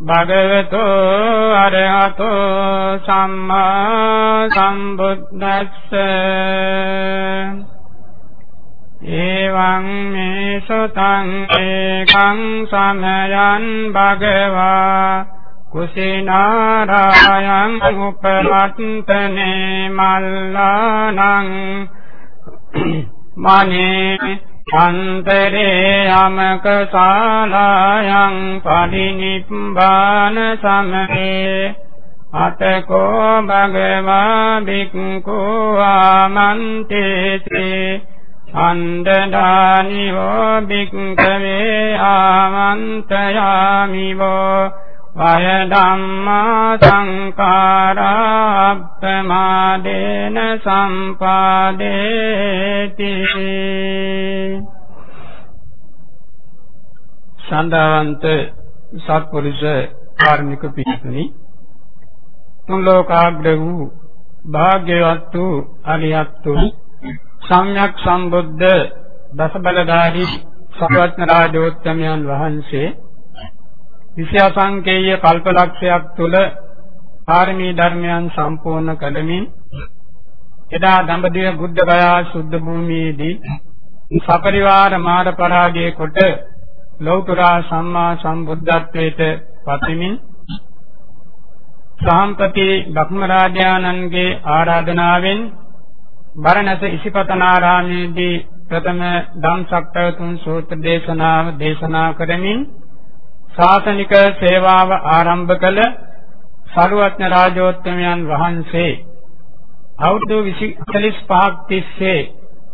භගවතු අරහතෝ සම්මා සම්බුද්දස්ස. එවං මේ සතං ඒකං සමයං භගවා. කුසිනාරායං උපවත්තනේ මල්ලානං මනේ අන්තරේ යමක ශාලායන් පරිනිබ්බාන සමේ අතකෝ භගවා බික්ඛු ආමන්තේති අණ්ඩදානිවෝ බික්ඛවේ ආමන්තයාමිවෝ වය ධම්මා සංඛාරා අප්පමාදේන සම්පාදේති සන්දාවන්ත සත්පුරුෂ කාර්මික පිටුනි තුන් ලෝකාග්‍ර වූ භාග්‍යවත් වූ අරියත් වූ සම්්‍යක් සම්බුද්ධ දසබලධාරී සර්වඥ රාජෝත්තමයන් වහන්සේ විෂයාසංකේය කල්පලක්ෂයක් තුල පාරමී ධර්මයන් සම්පූර්ණ කළමින් එදා දඹදිව බුද්ධ ගයා සුද්ධ භූමියේදී සපරිවාර මාර පරාජය කොට ලෞතර සම්මා සම්බුද්ධත්වයට පත්වමින් සාම්පති බ්‍රහ්මරාජානන්ගේ ආරාධනාවෙන් බරණැස ඉසිපතනාරාමයේදී ප්‍රථම ධම්සක්තවතුන් සූත්‍ර දේශනාව දේශනා කරමින් ශාසනික සේවාව ආරම්භ කළ සරුවත්න රාජෝත්තමයන් වහන්සේ අවුරුදු 45ක් තිස්සේ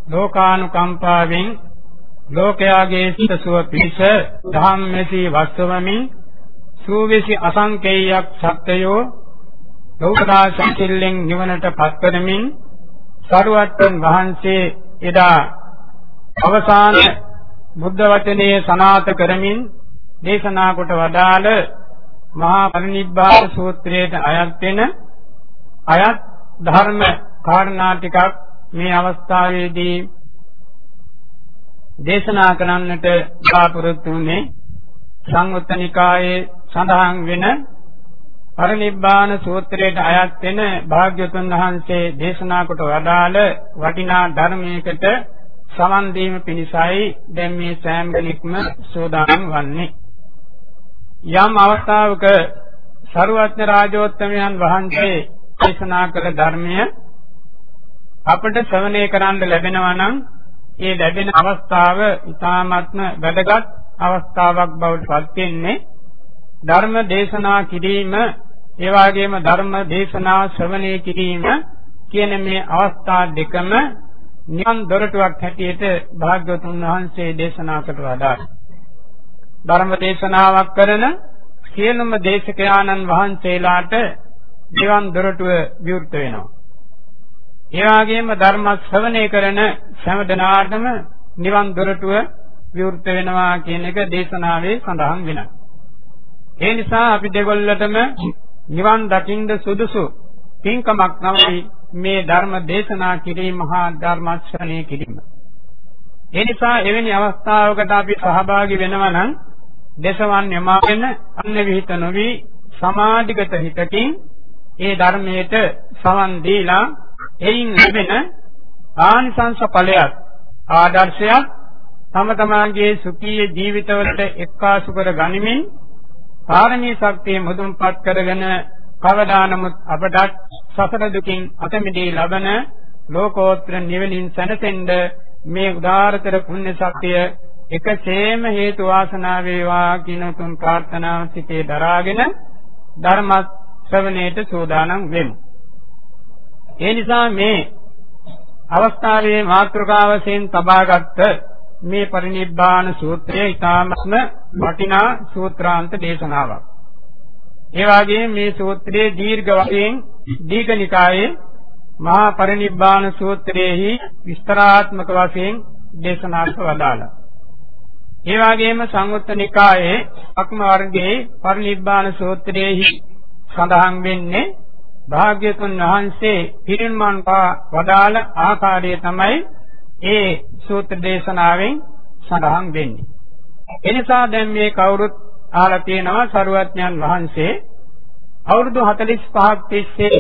ලෝකානුකම්පාවෙන් ලෝකයාගේ සිතසුව පිණිස ධම්මෙසී වස්වමින් සූවිසි අසංකේයයක් සත්‍යයෝ ලෞකදා සංකිල්ලෙන් නිවනට පත් කරමින් සරුවත්න වහන්සේ එදා අවසාන බුද්ධ වචනේ සනාත කරමින් දේශනා කොට වදාළ මහා පරිනිබ්බාන සූත්‍රයට අයත් වෙන අයත් ධර්ම කාරණා ටිකක් මේ අවස්ථාවේදී දේශනා කරන්නට බලාපොරොත්තු වෙන්නේ සංයුත්තනිකායේ සඳහන් වෙන පරිනිබ්බාන සූත්‍රයට අයත් වෙන භාග්‍යවතුන් වහන්සේ දේශනා කොට වදාළ වටිනා ධර්මයකට සමන් දීම පිණිසයි දැන් මේ සෑම කෙනෙක්ම සෝදානම් වන්නේ. යම් අවස්ථාවක සරුවත්න රාජෝත්තමයන් වහන්සේ දේශනා කළ ධර්මය අපට ශ්‍රවණය කරන්න ලැබෙනවා නම් ඒ ලැබෙන අවස්ථාව ඉතාමත්ම වැදගත් අවස්ථාවක් බවට පත් වෙන්නේ ධර්ම දේශනා කිරීම ඒ වගේම ධර්ම දේශනා ශ්‍රවණය කිරීම කියන මේ අවස්ථා දෙකම නිවන් දොරටුවක් හැටියට භාග්‍යවතුන් වහන්සේ දේශනා කොට වදාළා. ධර්ම දේශනාවක් කරන සියලුම දේශකයාණන් වහන්සේලාට නිවන් දොරටුව විවෘත වෙනවා. ඒ වගේම ධර්ම ශ්‍රවණය කරන හැම දිනාටම නිවන් දොරටුව විවෘත වෙනවා කියන එක දේශනාවේ සඳහන් වෙනවා. ඒ නිසා අපි දෙගොල්ලටම නිවන් දකින්න සුදුසු පින්කමක් තමයි මේ ධර්ම දේශනා කිරීම හා ධර්ම ශ්‍රවණය කිරීම. ඒ නිසා එවැනි අවස්ථාවකට අපි සහභාගී වෙනවා නම් දේශවන් යමාගෙන අන්න විහිත නොවි සමාධිගත හිතකින් ඒ ධර්මයට සවන් දීලා එයින් ලැබෙන ආනිසංස ඵලයක් ආදර්ශයක් තම තමාගේ සුඛී ජීවිතවලට එක්කාසු කර ගනිමින් පාරමී ශක්තිය මුදුන්පත් කරගෙන කවදා නමුත් අපට සසර දුකින් අත මිදී ලබන ලෝකෝත්තර නිවනින් සැනසෙන්න මේ උදාාරතර පුණ්‍ය ශක්තිය එකසේම හේතු වාසනා වේවා කියන තුන් ප්‍රාර්ථනාව සිටේ දරාගෙන ධර්ම ශ්‍රවණයට සූදානම් වෙමු. ඒ නිසා මේ අවස්ථාවේ මාතෘකාවසෙන් තබාගත් මේ පරිනිබ්බාන සූත්‍රය ඊටාත්ම වටිනා සූත්‍රාන්ත දේශනාවක්. ඒ වගේම මේ සූත්‍රයේ දීර්ඝ වශයෙන් දීඝනිකායේ මහා පරිනිබ්බාන සූත්‍රයේහි විස්තරාත්මක වශයෙන් දේශනා කරවදාලා. ඒ වගේම සංයුත්ත නිකායේ අක්ම වර්ගයේ පරිනිබ්බාන සූත්‍රයේහි සඳහන් වෙන්නේ භාග්‍යතුන් වහන්සේ පිරිනිවන් පා වදාළ ආකාරය තමයි ඒ සූත්‍ර දේශනාවෙන් සඳහන් වෙන්නේ. එනිසා දැන් මේ කවුරුත් අහලා තියෙනවා සරුවත්ඥන් වහන්සේ අවුරුදු 45ක් තිස්සේ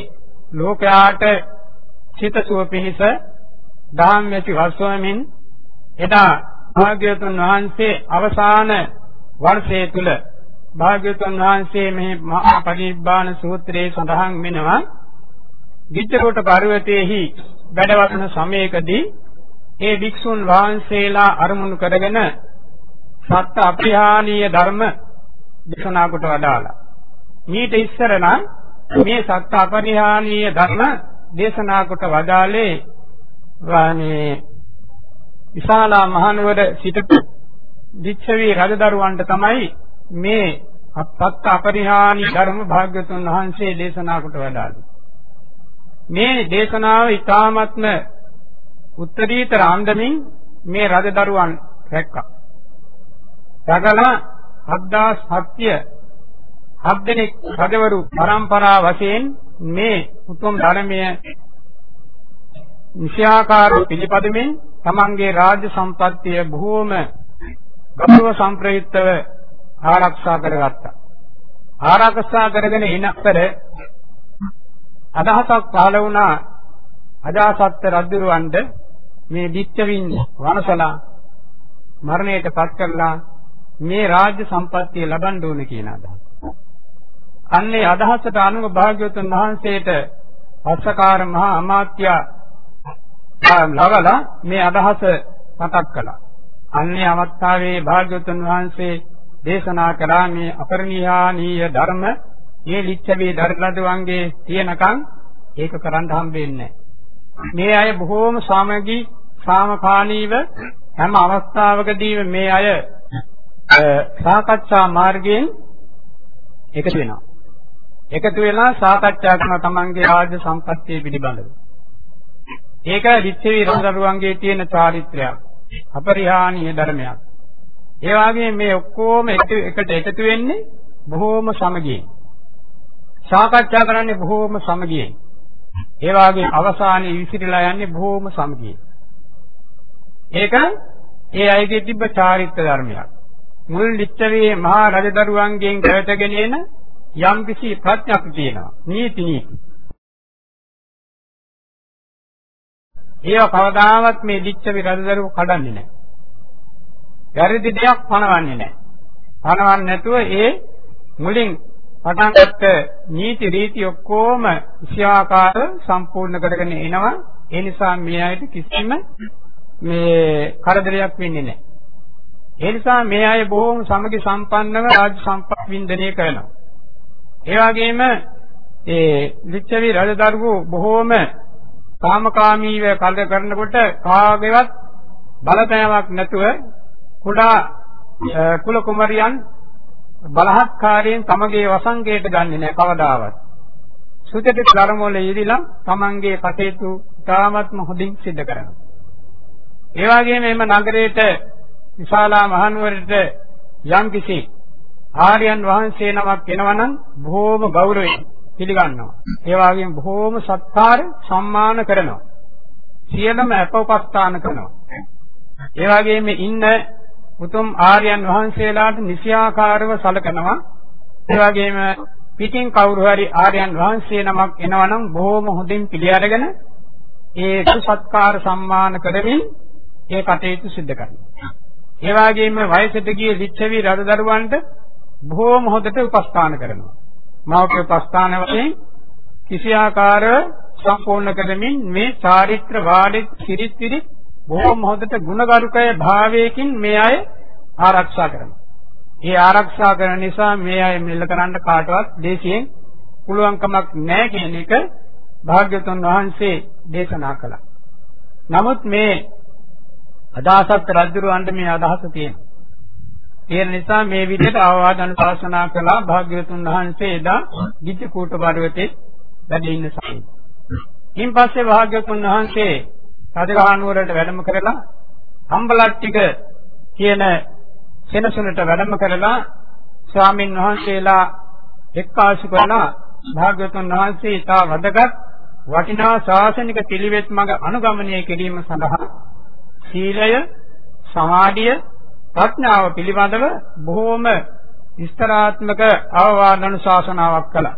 ලෝකයාට සිතසුව පිණිස දහම් ඇති වස්වමින් එදා භාග්‍යවතුන් වහන්සේ අවසාන වර්ෂයේ තුල භාග්‍යවතුන් වහන්සේ මේ මහා පරිනිබ්බාන සූත්‍රයේ සඳහන් වෙනවා ගිච්ඡකොට පර්වතයේහි වැඩවසන සමයකදී ඒ භික්ෂුන් වහන්සේලා අරමුණු කරගෙන සත්‍ය අප්‍රහානීය ධර්ම දේශනා කොට වදාලා. මීට ඉස්සර නම් මේ සත්‍ය අපරිහානීය ධර්ම දේශනා කොට වදාලේ වානේ විශාලා මහනුවර සිටපු දිච්ඡවි රජදරුවන්ට තමයි මේ සත්‍ය අපරිහානී ධර්ම භාග්‍යතුන් වහන්සේ දේශනා කොට වදාළේ. මේ දේශනාව ඊ타ත්ම උත්තරීතර ආන්දමින් මේ රජදරුවන් රැක්කා. රැකලා 7000 හත් දෙනෙක් රජවරු පරම්පරා වශයෙන් මේ උතුම් ධර්මය නිශ්‍යාකාරව පිළිපදමින් තමන්ගේ රාජ්‍ය සම්පත්තිය බොහෝම ගෞරව සම්ප්‍රයුක්තව ආරක්ෂා කරගත්තා. ආරක්ෂා කරගෙන ඉනතර අදහසක් පහළ වුණා අජාසත් රජුරවන්ට මේ දිච්චවින් වනසලා මරණයට පත් කරලා මේ රාජ්‍ය සම්පත්තිය ලබන්න ඕන කියන අදහස. අන්නේ අදහසට අනුව භාග්‍යවතුන් වහන්සේට පස්සකාර මහා අමාත්‍යා ලවලා මේ අදහස මතක් කළා. අන්නේ අවස්ථාවේ භාග්‍යවතුන් වහන්සේ දේශනා කළා මේ අපරිණියානීය ධර්ම මේ ලිච්ඡවි ධර්මලදවන්ගේ තියෙනකන් ඒක කරන්න හම්බෙන්නේ මේ අය බොහෝම සාමගී සාමකාලීව හැම අවස්ථාවකදීම මේ අය සාකච්ඡා මාර්ගයෙන් එකතු වෙනවා. එකතු වෙලා සාකච්ඡා කරන තමන්ගේ රාජ්‍ය සම්පත්තිය පිළිබඳව. ඒක ලිච්ඡවි රඳරුවන්ගේ තියෙන චාරිත්‍රයක්. අපරිහානීය ධර්මයක්. ඒ වගේම මේ ඔක්කොම එකට එකතු වෙන්නේ බොහෝම සමගියෙන්. සාකච්ඡා කරන්නේ බොහෝම සමගියෙන්. ඒ වගේ අවසානයේ විසිරලා යන්නේ බොහෝම සමගියෙන්. ඒක ඒ අයගේ තිබ්බ චාරිත්‍ර ධර්මයක්. මුල් ලිච්ඡවි මහා රජදරුවන්ගෙන් පැවතගෙන එන යම්කිසි ප්‍රඥාවක් තියෙනවා. නීති නීති. ඒව කවදාවත් මේ ලිච්ඡවි රජදරුව කඩන්නේ නැහැ. වැරදි දෙයක් පනවන්නේ නැහැ. පනවන්නේ නැතුව ඒ මුලින් පටන් ගත්ත නීති රීති ඔක්කොම ඉෂ්‍යාකාර සම්පූර්ණ කරගෙන එනවා. ඒ නිසා මේ අයට කිසිම මේ කරදරයක් වෙන්නේ නැහැ. ඒ නිසා මේ අය බොහෝම සමගි සම්පන්නව රාජ්‍ය සම්පත් වින්දනය කරනවා. ඒ වගේම ඒ ලිච්ඡවි රජදරුවෝ බොහෝම කාමකාමීව කල්ද කරනකොට කාගේවත් බලපෑමක් නැතුව කුඩා කුල කුමරියන් බලහත්කාරයෙන් තමගේ වසංගයට ගන්නෙ නැහැ කවදාවත්. සුචිත ධර්මවල යෙදিলা තමන්ගේ කටයුතු තාමත්ම හොඳින් සිදු කරනවා. ඒ වගේම එම නගරයේට විශාලා මහනුවරට යම්කිසි ආර්යයන් වහන්සේ නමක් එනවනම් බොහෝම ගෞරවයෙන් පිළිගන්නවා. ඒ වගේම බොහෝම සත්කාර සම්මාන කරනවා. සියලුම අපෝපස්ථාන කරනවා. ඒ වගේම ඉන්න උතුම් ආර්යයන් වහන්සේලාට නිසියාකාරව සලකනවා. ඒ වගේම පිටින් කවුරු හරි ආර්යයන් වහන්සේ නමක් එනවනම් බොහෝම හොඳින් පිළි අරගෙන ඒ සත්කාර සම්මාන කරමින් ඒ කටයුතු සිදු කරනවා. ඒ වගේම වයසට ගිය ලිච්ඡවි රජදරුවන්ට බොහෝම හොඳට උපස්ථාන කරනවා. මෞඛ්‍ය උපස්ථාන වශයෙන් කිසියාකාර සම්පූර්ණ කරමින් මේ චාරිත්‍ර වාඩිත් සිරිත් සිරිත් බොහෝම හොඳට ගුණගරුකය භාවයකින් මේ අය ආරක්ෂා කරනවා. ඒ ආරක්ෂා කරන නිසා මේ අය මෙල්ල කරන්න කාටවත් දේශයෙන් පුළුවන්කමක් නැහැ කියන එක භාග්‍යතුන් වහන්සේ දේශනා කළා. නමුත් මේ අදාසත් රජුරවන්ට මේ අදහස තියෙනවා. ඒ නිසා මේ විදිහට අවවාද අනුශාසනා කළා භාග්‍යවතුන් වහන්සේ එදා ගිජ්ජකූට පර්වතේ වැඩ ඉන්න සමයේ. ඉන් පස්සේ භාග්‍යවතුන් වහන්සේ රජගහනුවරට වැඩම කරලා හම්බලට්ටික කියන සෙනසුනට වැඩම කරලා ස්වාමින් වහන්සේලා එක්කාසු කරලා භාග්‍යවතුන් වහන්සේ ඊට වදගත් වටිනා ශාසනික පිළිවෙත් මඟ අනුගමනය කිරීම සඳහා සීලය සමාධිය ප්‍රඥාව පිළිබඳව බොහෝම විස්තරාත්මක අවවාද අනුශාසනාවක් කළා.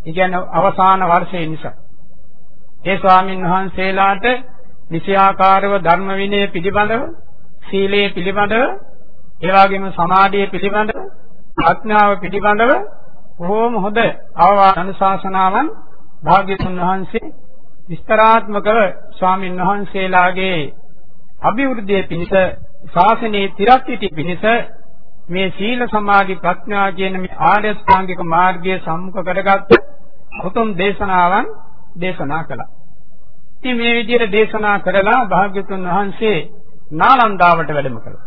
ඒ කියන්නේ අවසාන වර්ෂයේ නිසා. ඒ ස්වාමින් වහන්සේලාට විෂයාකාරව ධර්ම විනය පිළිබඳව, සීලයේ පිළිබඳව, ඒ වගේම සමාධිය පිළිබඳව, ප්‍රඥාව පිළිබඳව බොහෝම හොඳ අවවාද අනුශාසනාවන් භාග්‍යතුන් වහන්සේ විස්තරාත්මකව ස්වාමින් වහන්සේලාගේ අභිවෘද්ධිය පිණිස ශාසනයේ තිරස්විති පිණිස මේ සීල සමාධි ප්‍රඥා කියන මේ ආර්ය ශ්‍රාංගික මාර්ගය සම්මුඛ කරගත් උතුම් දේශනාවන් දේශනා කළා. ඉතින් මේ විදිහට දේශනා කරලා භාග්‍යතුන් වහන්සේ නාලන්දාවට වැඩම කළා.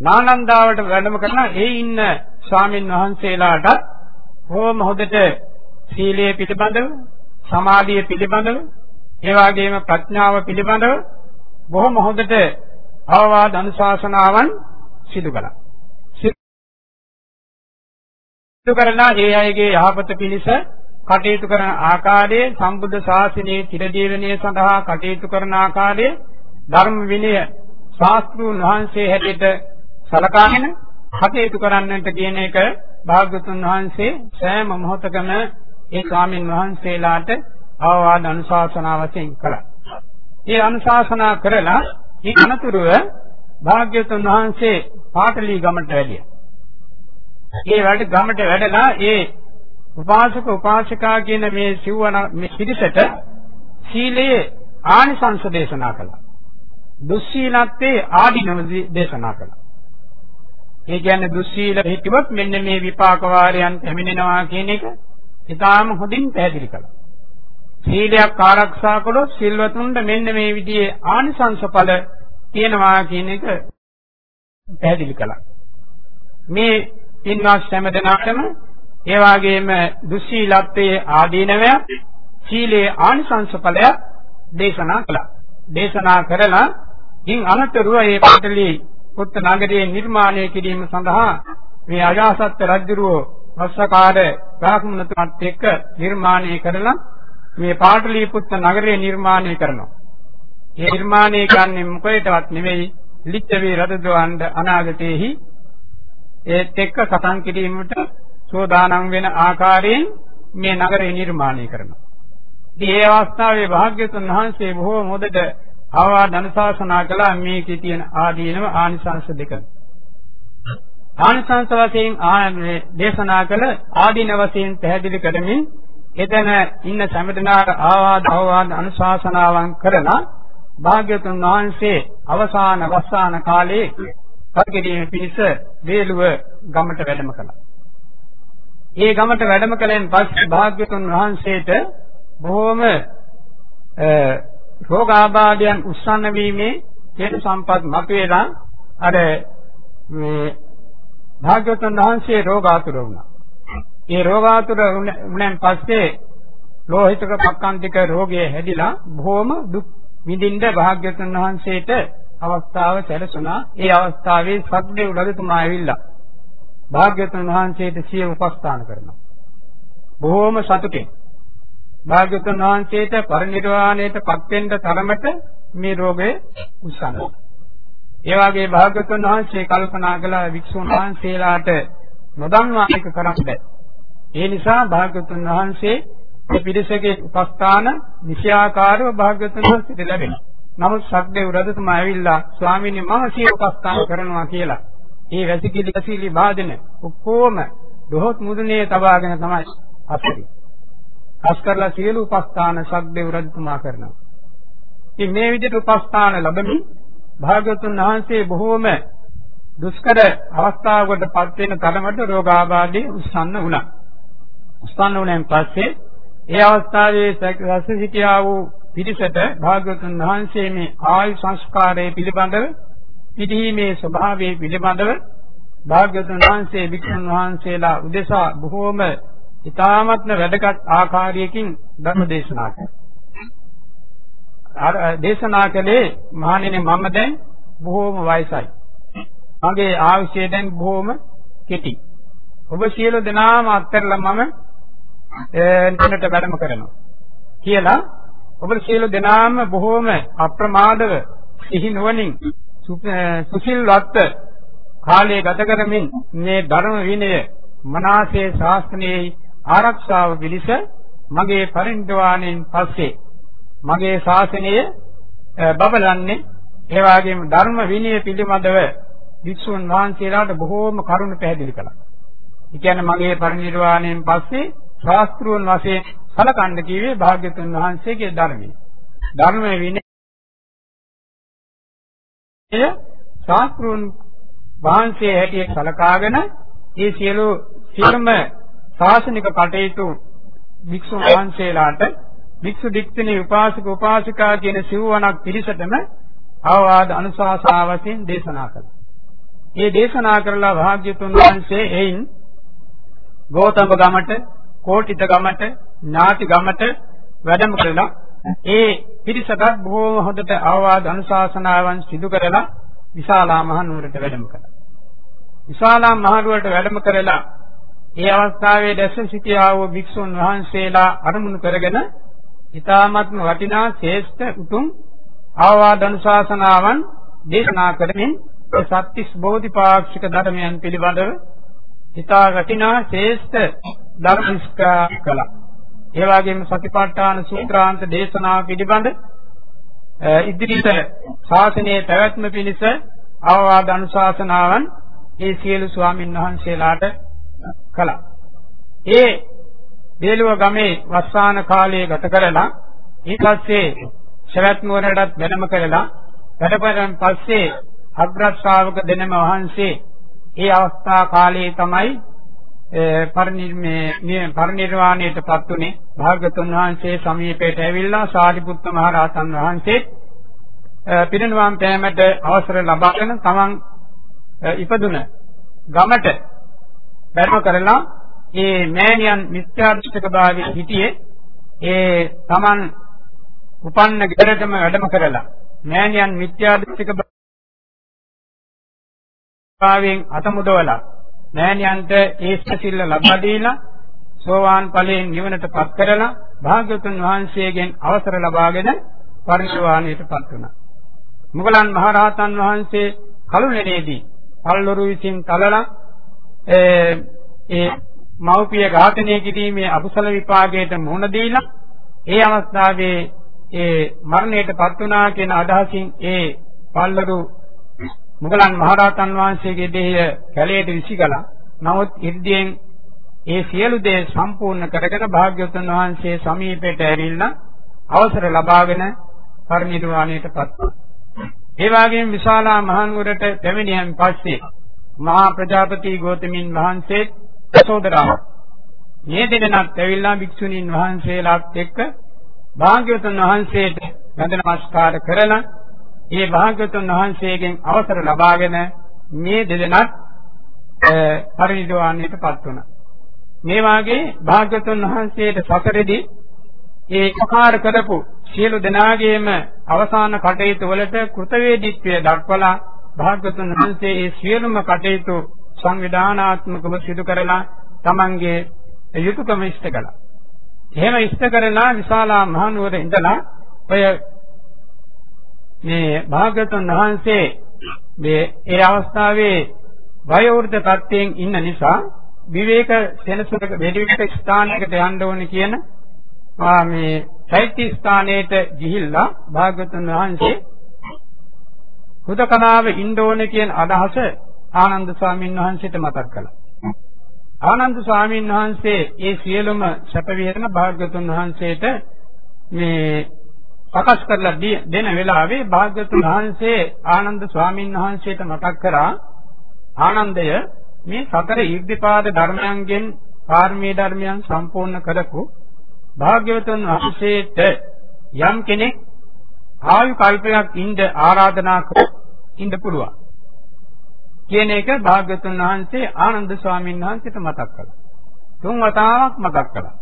නාලන්දාවට වැඩම කරලා ඒ ඉන්න ස්වාමින් වහන්සේලාට බොහොම හොඳට සීලයේ පිළිබඳව, සමාධිය පිළිබඳව, ඒ වගේම ප්‍රඥාව පිළිබඳව බොහොම හොඳට අවවාද අනුශාසනාවන් සිදු කළා. සිදු කරලා ඒ අයගේ යහපත පිණිස කටයුතු කරන ආකාරයේ සම්බුද්ධ ශාසනයේ චිරජීවනයේ සඳහා කටයුතු කරන ආකාරයේ ධර්ම විනය ශාස්ත්‍රූන් වහන්සේ හැටියට සලකාගෙන කටයුතු කරන්නට කියන එක භාග්‍යතුන් වහන්සේ සෑම මොහොතකම ඒ ස්වාමින් වහන්සේලාට අවවාද අනුශාසනා වශයෙන් කළා. ඒ අනුශාසනා කරලා මේ අනතුරුව භාග්‍යවතුන් වහන්සේ පාටලී ගමට වැඩියා. ඒ වැඩ ගමට වැඩලා ඒ උපාසක උපාසිකා කියන මේ සිව්වන මේ පිරිසට සීලයේ ආනිසංස දේශනා කළා. දුස්සීලත්වයේ ආදීනව දේශනා කළා. ඒ කියන්නේ දුස්සීල හිටියොත් මෙන්න මේ විපාක වාරයන් පැමිණෙනවා කියන එක ඉතාම හොඳින් පැහැදිලි කළා. සීලයක් ආරක්ෂා කළොත් සිල්වතුන්ට මෙන්න මේ විදිහේ ආනිසංස ඵල තියෙනවා කියන එක පැහැදිලි කළා. මේ පින්වත් හැමදෙනාටම ඒ වගේම දුස්සීලත්වයේ ආදීනවය සීලේ ආනිසංස ඵලය දේශනා කළා. දේශනා කරලා ඉන් අනතුරුව මේ පාටලි පුත්ත නගරයේ නිර්මාණය කිරීම සඳහා මේ අජාසත් රජුරෝ වස්සකාර බ්‍රාහ්මණතුමත් එක්ක නිර්මාණය කරලා මේ පාටලිපුත්ත නගරය නිර්මාණය කරනවා. ඒ නිර්මාණය කරන්නේ මොකේටවත් නෙවෙයි ලිච්ඡවි රජදවණ්ඩ අනාගතයේහි ඒත් එක්ක සටන් කිරීමට සෝදානම් වෙන ආකාරයෙන් මේ නගරය නිර්මාණය කරනවා. ඉතින් ඒ අවස්ථාවේ භාග්‍යතුන් වහන්සේ බොහෝ මොදට ආවාද අනුශාසනා කළා මේකේ තියෙන ආදීනව ආනිසංස දෙක. ආනිසංස වශයෙන් ආන්නේ දේශනා කළ ආදීන වශයෙන් පැහැදිලි කරමින් එතන ඉන්න සම්මතනාට ආවාද අවවාද අනුශාසනාවන් කරලා භාග්‍යතුන් වහන්සේ අවසාන වස්සාන කාලයේ පරිගැනීම පිණිස වේලුව ගමට වැඩම කළා. ඒ ගමට වැඩම කලෙන් පස්සේ භාග්‍යතුන් වහන්සේට බොහෝම රෝගාබාධයන් උස්සන්න වීමේ හේතු සම්පත් මතුවලා අර මේ භාග්‍යවතුන් වහන්සේ රෝගාතුර වුණා. ඒ රෝගාතුර වුණෙන් පස්සේ ලෝහිතක පක්කාන්තික රෝගය හැදිලා බොහොම දුක් විඳින්න භාග්‍යවතුන් වහන්සේට අවස්ථාව සැලසුණා. ඒ අවස්ථාවේ සක්දේව රජතුමා ඇවිල්ලා භාග්‍යවතුන් වහන්සේට සිය උපස්ථාන කරනවා. බොහොම සතුටින් භාග්‍යවතුන් වහන්සේට පරිනිර්වාණයට පත් වෙන්න තරමට මේ රෝගය උස්සනවා. ඒ වගේ භාග්‍යවතුන් වහන්සේ කල්පනා කළ වික්ෂුන් වහන්සේලාට නොදන්වා එක කරන්න බෑ. ඒ නිසා භාග්‍යවතුන් වහන්සේ මේ පිරිසගේ උපස්ථාන නිශ්‍යාකාරව භාග්‍යවතුන් වහන්සේට ලැබෙනවා. නමුත් සක්දේව රජතුමා ඇවිල්ලා ස්වාමීනි මම සිය උපස්ථාන කරනවා කියලා. ඒ වැසිකිලි වැසිලි වාදන ඔක්කොම දොහොත් මුදුනේ තබාගෙන තමයි අස්කරි. අස්කරලා සියලු උපස්ථාන සක්දේව රජතුමා කරනවා. ඉතින් මේ විදිහට උපස්ථාන ලැබෙමින් භාග්‍යවතුන් වහන්සේ බොහෝම දුෂ්කර අවස්ථාවකට පත් වෙන තරමට රෝගාබාධේ උස්සන්න වුණා. උස්සන්න වුණෙන් පස්සේ ඒ අවස්ථාවේ රස සිටියා වූ පිරිසට භාග්‍යවතුන් වහන්සේ මේ ආයු සංස්කාරයේ පිළිබඳව පිළිහිමේ ස්වභාවයේ පිළිබඳව භාග්‍යවතුන් වහන්සේ වික්ෂුන් වහන්සේලා උදෙසා බොහෝම ඊ타මත්ම වැදගත් ආකාරයකින් ධර්ම දේශනා කළා. දේශනා කළේ මහණෙනි මම දැන් බොහෝම වයසයි. මගේ ආයුෂය දැන් බොහෝම කෙටි. ඔබ සියලු දෙනාම අත්හැරලා මම එන්නට වැඩම කරනවා. කියලා ඔබ සියලු දෙනාම බොහෝම අප්‍රමාදව සිහි නුවණින් සුසිල්වත් කාලය ගත කරමින් මේ ධර්ම විනය මනාසේ ශාස්ත්‍රයේ ආරක්ෂාව පිණිස මගේ පරිණිරවාණයෙන් පස්සේ මගේ ශාසනය බබලන්නේ ඒ වගේම ධර්ම විනය පිළිබඳව වික්ෂුන් වහන්සේලාට බොහෝම කරුණ පැහැදිලි කළා. ඒ කියන්නේ මගේ පරිණිරවාණයෙන් පස්සේ ශාස්ත්‍රෝන් වශයෙන් සලකන්න කිව්වේ භාග්‍යතුන් වහන්සේගේ ධර්මය. ධර්ම විනය ශාස්ත්‍රෝන් වහන්සේ හැටියට සලකාගෙන මේ සියලු සියලුම ශාසනික කටයුතු වික්ෂුන් වහන්සේලාට වික්ෂු දික්තිනේ උපාසක උපාසිකා කියන සිව්වණක් පිරිසටම අවවාද අනුශාසනා වශයෙන් දේශනා කළා. මේ දේශනා කරලා භාග්‍යතුන් වහන්සේ එයින් ගෝතම ගමට, කෝටිත ගමට, ඥාති ගමට වැඩම කළා. ඒ පිරිසට බොහෝ හොඳට අවවාද අනුශාසනාවන් සිදු කරලා විශාලා මහනුවරට වැඩම කළා. විශාලා මහනුවරට වැඩම කරලා ඒ අවස්ථාවේ දැස සිටියා වූ භික්ෂුන් වහන්සේලා අරමුණු කරගෙන ඊ타ත්ම වටිනා ශ්‍රේෂ්ඨ උතුම් ආවාද අනුශාසනාවන් දේශනා කරමින් සත්‍තිස් බෝධිපාක්ෂික ධර්මයන් පිළිබඳව ඊතා වටිනා ශ්‍රේෂ්ඨ ධර්මිස්කා කළා. ඒ වගේම සතිපට්ඨාන සූත්‍රාන්ත දේශනා පිළිබඳ ඉදිරියට ශාසනයේ පැවැත්ම පිණිස අවවාද අනුශාසනාවන් ඒ සියලු ස්වාමින් වහන්සේලාට කළා. ඒ බේලුව ගමේ වස්සාන කාලය ගත කරලා ඊට පස්සේ ශරත් නුවරටත් වැඩම කරලා වැඩපරන් පස්සේ අග්‍ර ශ්‍රාවක දෙනම වහන්සේ ඒ අවස්ථා කාලයේ තමයි පරිනිර්මේ පරිනිර්වාණයටපත් උනේ භාගතුන් වහන්සේ සමීපයට ඇවිල්ලා සාරිපුත්ත මහ රහතන් වහන්සේ පිරිනුවම් පෑමට අවසර ලබාගෙන තමන් ඉපදුන ගමට බැරම කරලා ඒ මෑණියන් මිත්‍යාදෘෂ්ටික භාවයේ හිටියේ. ඒ තමන් උපන්න ගෙදරටම වැඩම කරලා මෑණියන් මිත්‍යාදෘෂ්ටික භාවයෙන් අතමුදවලා මෑණියන්ට ඒෂ්ඨසිල්ල ලබා දීලා සෝවාන් ඵලයෙන් නිවනටපත් කරලා භාග්‍යවතුන් වහන්සේගෙන් අවසර ලබාගෙන පරිනිර්වාණයටපත් වුණා. මුගලන් මහරහතන් වහන්සේ කලුණෙනේදී පල්ලොරු විසින් තලලා ඒ මෞපිය ඝාතනය කිරීමේ අකුසල විපාකයට මුහුණ දීලා ඒ අවස්ථාවේ ඒ මරණයටපත් වුණා කියන අදහසින් ඒ පල්ලොරු මුගලන් මහරහතන් වහන්සේගේ දෙහය කැලයට විසිකලා නමුත් ඉර්ධියෙන් ඒ සියලු දේ සම්පූර්ණ කරගෙන භාග්‍යවතුන් වහන්සේ සමීපයට ඇවිල්ලා අවසර ලබාගෙන පරිනිර්වාණයටපත් වුණා. ඒ වගේම විශාලා මහනුවරට පැමිණියන් පස්සේ මහා ප්‍රජාපති ගෝතමින් වහන්සේ සෝදරා මේ දෙදෙනාත් ඇවිල්ලා භික්ෂුණීන් වහන්සේලාත් එක්ක භාග්‍යවතුන් වහන්සේට වන්දන නමස්කාර කරලා ඒ භාග්‍යවතුන් වහන්සේගෙන් අවසර ලබාගෙන මේ දෙදෙනාත් පරිනිර්වාණයටපත් වුණා. මේ වාගේ භාග්‍යවතුන් වහන්සේට සසරෙදී ඒ උපකාර කරපු සියලු දෙනාගේම අවසාන කටයුතු වලට කෘතවේදීත්වය දක්වලා භාග්‍යවතුන් වහන්සේ ඒ සියලුම කටයුතු සංවිධානාත්මකව සිදු කරලා තමන්ගේ යුතුයකම ඉෂ්ට කළා. එහෙම ඉෂ්ට කරලා විශාලා මහනුවර ඉඳලා ඔය මේ භාග්‍යවතුන් වහන්සේ මේ ඒ අවස්ථාවේ වයෝවෘද්ධ තත්ත්වයෙන් ඉන්න නිසා විවේක සෙනසුනක වෙදිවිට ස්ථානයකට යන්න ඕනේ කියන මේ චෛත්‍ය ස්ථානයට ගිහිල්ලා භාග්‍යවතුන් වහන්සේ හුදකනාව ඉන්න ඕනේ කියන අදහස ආනන්ද ස්වාමීන් වහන්සේට මතක් කළා. ආනන්ද ස්වාමීන් වහන්සේ ඒ සියලුම සැප විහරණ භාග්‍යවතුන් වහන්සේට මේ සකස් කරලා දෙන වෙලාවේ භාග්‍යවතුන් වහන්සේ ආනන්ද ස්වාමීන් වහන්සේට මතක් කරා ආනන්දය මේ සතර ඊර්ධිපාද ධර්මයන්ගෙන් පාරමී ධර්මයන් සම්පූර්ණ කරපු භාග්‍යවතුන් වහන්සේට යම් කෙනෙක් ආයු කල්පයක් ඉඳ ආරාධනා කර ඉන්න පුළුවන් කියන එක භාග්‍යතුන් වහන්සේ ආනන්ද ස්වාමීන් වහන්සේට මතක් කළා. තුන් වතාවක් මතක් කළා.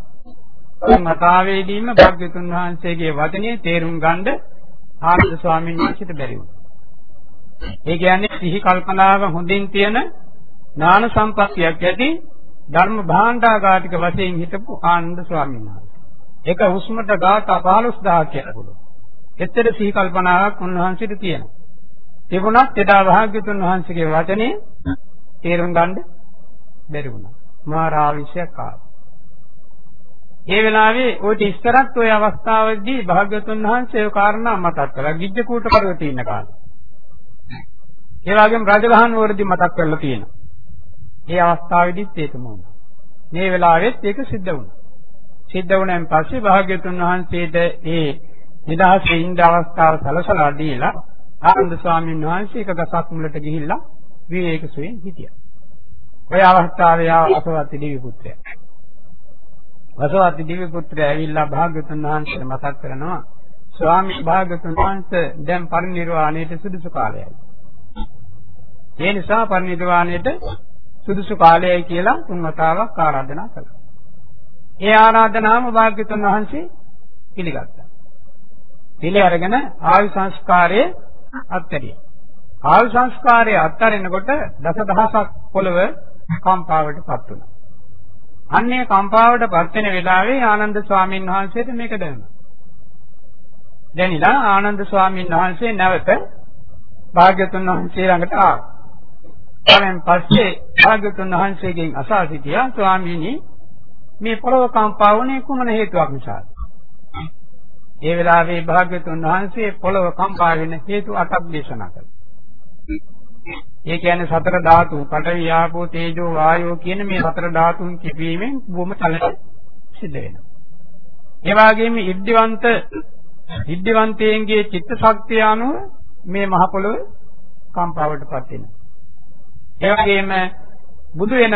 තුන් වතාවේදීම භාග්‍යතුන් වහන්සේගේ වචනේ තේරුම් ගන්න ආනන්ද ස්වාමීන් වහන්සේට බැරි වුණා. ඒ කියන්නේ සිහි කල්පනාව හොඳින් තියෙන ඥාන සම්පත්තියක් ඇති ධර්ම භාණ්ඩාගාතික වශයෙන් හිටපු ආනන්ද ස්වාමීන් වහන්සේ. ඒක හුස්මට ගාථා 15000 කියලා පුළුවන්. එතර සිහි කල්පනාවක් උන්වහන්සේට තියෙනවා. තිබුණත් එදා භාග්‍යතුන් වහන්සේගේ වචනේ තේරුම් ගන්න බැරි වුණා. මාරාවිෂයක් ආවා. ඒ වෙලාවේ ඔය ඉස්සරත් ওই අවස්ථාවේදී භාග්‍යතුන් වහන්සේ ඒ කාරණා මතක් කළා. ගිජ්ජ කූට පර්වතේ ඉන්න කාලේ. ඒ වගේම රජගහන වරදී මතක් කරලා තියෙනවා. ඒ අවස්ථාවේදීත් ඒකම වුණා. මේ වෙලාවෙත් ඒක සිද්ධ වුණා. සිද්ධ වුණාන් පස්සේ භාග්‍යතුන් වහන්සේට ඒ නිදහසේ ඉන්න අවස්ථාව සැලසලා දීලා ආනන්ද ස්වාමීන් වහන්සේ එක ගසක් මුලට ගිහිල්ලා විවේක සුවයෙන් හිටියා. ඔය අවස්ථාවේ ආසවත් දිවි පුත්‍රයා වසවති දිව්‍ය පුත්‍රය ඇවිල්ලා භාග්‍යතුන් වහන්සේ මතක් කරනවා ස්වාමී භාග්‍යතුන් වහන්සේ දැන් පරිනිර්වාණයට සුදුසු කාලයයි. ඒ නිසා පරිනිර්වාණයට සුදුසු කාලයයි කියලා තුන් වතාවක් ආරාධනා කළා. ඒ ආරාධනාවම භාග්‍යතුන් වහන්සේ පිළිගත්තා. පිළි අරගෙන ආයු සංස්කාරයේ අත්හැරියා. ආයු සංස්කාරයේ අත්හැරෙනකොට දසදහසක් පොළව කම්පාවටපත් වුණා. අන්නේ කම්පාවට පත් වෙන වෙලාවේ ආනන්ද ස්වාමීන් වහන්සේට මේක දැනුණා. දැනිලා ආනන්ද ස්වාමීන් වහන්සේ නැවත භාග්‍යතුන් වහන්සේ ළඟට ආවා. ඊට පස්සේ භාග්‍යතුන් වහන්සේගෙන් අසා සිටියා ස්වාමීනි මේ පොළොව කම්පා වුණේ කුමන හේතුවක් නිසාද? ඒ වෙලාවේ භාග්‍යතුන් වහන්සේ පොළොව කම්පා වෙන හේතු අටක් දේශනා කළා. ඒ කියන්නේ සතර ධාතු පඨවි ආපෝ තේජෝ වායෝ කියන මේ සතර ධාතුන් කිපීමෙන් භූම චලනය සිද්ධ වෙනවා. ඒ වගේම ඉද්ධිවන්ත ඉද්ධිවන්තයන්ගේ චිත්ත ශක්තිය අනුව මේ මහ පොළොව කම්පාවටපත් වෙනවා. ඒ වගේම බුදු වෙන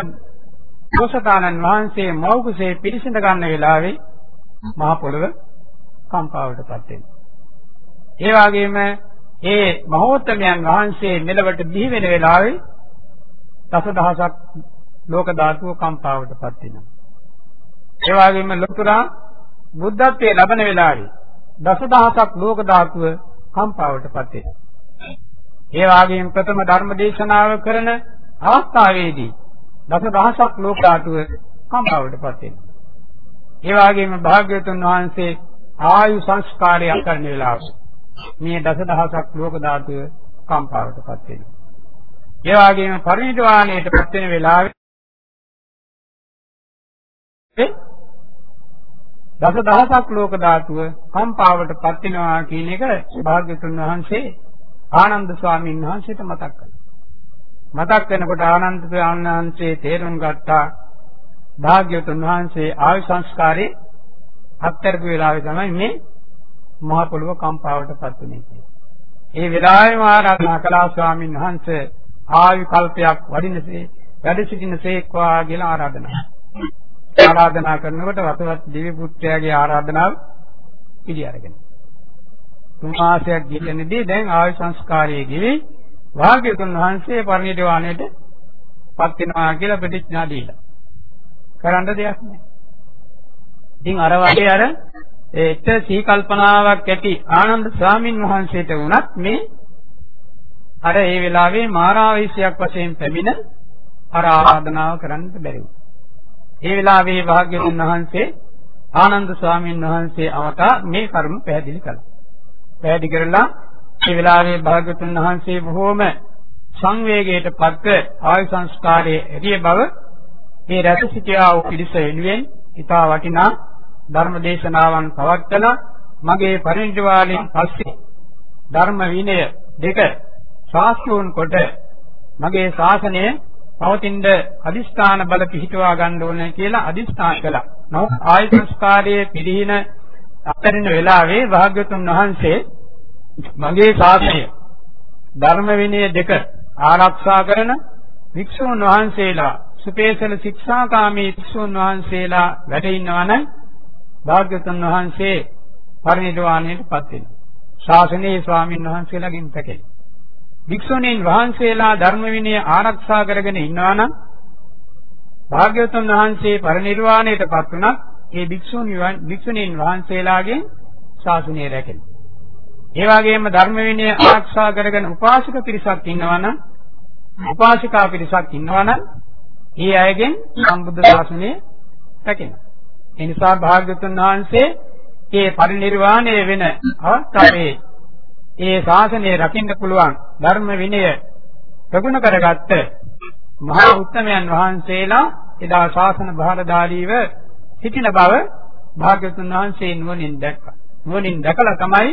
බෝසතාණන් වහන්සේ මෞකසේ පිළිසිඳ ගන්න වෙලාවේ මහ පොළොව කම්පාවටපත් වෙනවා. ඒ වගේම ඒ මහෝත්තමයන් වහන්සේ මෙලවට බිහි වෙන වෙලාවේ දසදහසක් ලෝක ධාතුව කම්පාවටපත් වෙනවා. ඒ වගේම ලොකුරා බුද්ධත්වයේ ලබන වෙලාවේ දසදහසක් ලෝක ධාතුව කම්පාවටපත් වෙනවා. ඒ වගේම ප්‍රථම ධර්ම දේශනාව කරන අවස්ථාවේදී දසදහසක් ලෝක ධාතුව කම්පාවටපත් වෙනවා. ඒ වගේම භාග්‍යවතුන් වහන්සේ ආයු සංස්කාරය කරන වෙලාවේ මේ දසදහසක් ලෝක ධාතුව කම්පාවටපත් වෙනවා. ඒ වගේම පරිණිරවාණයටපත් වෙන වෙලාවේ දසදහසක් ලෝක ධාතුව කම්පාවටපත් වෙනවා කියන එක භාග්‍යතුන් වහන්සේ ආනන්ද ස්වාමීන් වහන්සේට මතක් කළා. මතක් වෙනකොට ආනන්ද වහන්සේ තේරුම් ගත්තා භාග්‍යවතුන් වහන්සේ ආයු සංස්කාරේ හත්තරක වෙලාවේ තමයි මේ මහ පොළොව කම්පාවටපත් වුනේ කියලා. ඒ වෙලාවෙම ආරාධනා කළා ස්වාමීන් වහන්සේ ආයු කල්පයක් වඩිනසේ වැඩ සිටිනසේක්වා කියලා ආරාධනා. ආරාධනා කරනකොට වතවත් දිව්‍ය පුත්‍රයාගේ ආරාධනාව පිළි අරගෙන. තුන් මාසයක් ගිහිනදී දැන් ආයු සංස්කාරයේ ගිවි වාග්යතුන් වහන්සේ පරිණිරවාණයට පත් වෙනවා කියලා ප්‍රතිඥා දීලා. කරන්න දෙයක් නැහැ. ඉතින් අර වගේ අර ඒත් සී කල්පනාවක් ඇති ආනන්ද ස්වාමින් වහන්සේට වුණත් මේ අර ඒ වෙලාවේ මාරාවේශයක් වශයෙන් පැමිණ අර ආරාධනාව කරන්න බැරි වුණා. ඒ වෙලාවේ භාග්‍යවතුන් වහන්සේ ආනන්ද ස්වාමීන් වහන්සේ අවතා මේ කරුණ පැහැදිලි කළා. පැහැදිලි කරලා ඒ වෙලාවේ භාග්‍යවතුන් වහන්සේ බොහෝම සංවේගයට පත්ව ආයු සංස්කාරයේ එළිය බව මේ රැස් සිටියා වූ පිරිස වෙනුවෙන් ඊටා වටිනා ධර්ම දේශනාවන් පවත්වලා මගේ පරිණිරවාණයෙන් පස්සේ ධර්ම විනය දෙක ශාස්ත්‍රෝන් කොට මගේ ශාසනය පවතින අදිස්ථාන බල පිහිටවා ගන්න ඕනේ කියලා අදිස්ථාන කළා. නමුත් ආය සංස්කාරයේ පිළිහින අතරින වෙලාවේ භාග්‍යතුන් වහන්සේ මගේ ශාසනය ධර්ම විනය දෙක ආරක්ෂා කරන වික්ෂුන් වහන්සේලා සුපේසල ශික්ෂාකාමී වික්ෂුන් වහන්සේලා වැඩ ඉන්නවා නම් භාග්‍යවතුන් වහන්සේ පරිනිර්වාණයට පත් වෙනවා. ශාසනයේ ස්වාමීන් වහන්සේලාගෙන් පැකේ. භික්ෂුණීන් වහන්සේලා ධර්ම විනය ආරක්ෂා කරගෙන ඉන්නවා නම් භාග්‍යවතුන් වහන්සේ පරිනිර්වාණයටපත් වුණත් ඒ භික්ෂුණීන් වහන්සේලාගෙන් ශාසනය රැකෙනවා. ඒ වගේම ධර්ම විනය ආරක්ෂා කරගෙන උපාසක පිරිසක් ඉන්නවනම් උපාසිකා පිරිසක් ඉන්නවනම් ඒ අයගෙන් සම්බුද්ධ ශාසනය රැකෙනවා. ඒ නිසා භාග්‍යවතුන් වහන්සේ මේ පරිනිර්වාණය වෙන අවස්ථාවේ ඒ ශාසනය රකින්න පුළුවන් ධර්ම විනය ප්‍රගුණ කරගත්ත මහා උත්තමයන් වහන්සේලා එදා ශාසන භාරධාරීව සිටින බව භාග්‍යවතුන් වහන්සේ නුවණින් දැක්කා. නුවණින් දැකලා තමයි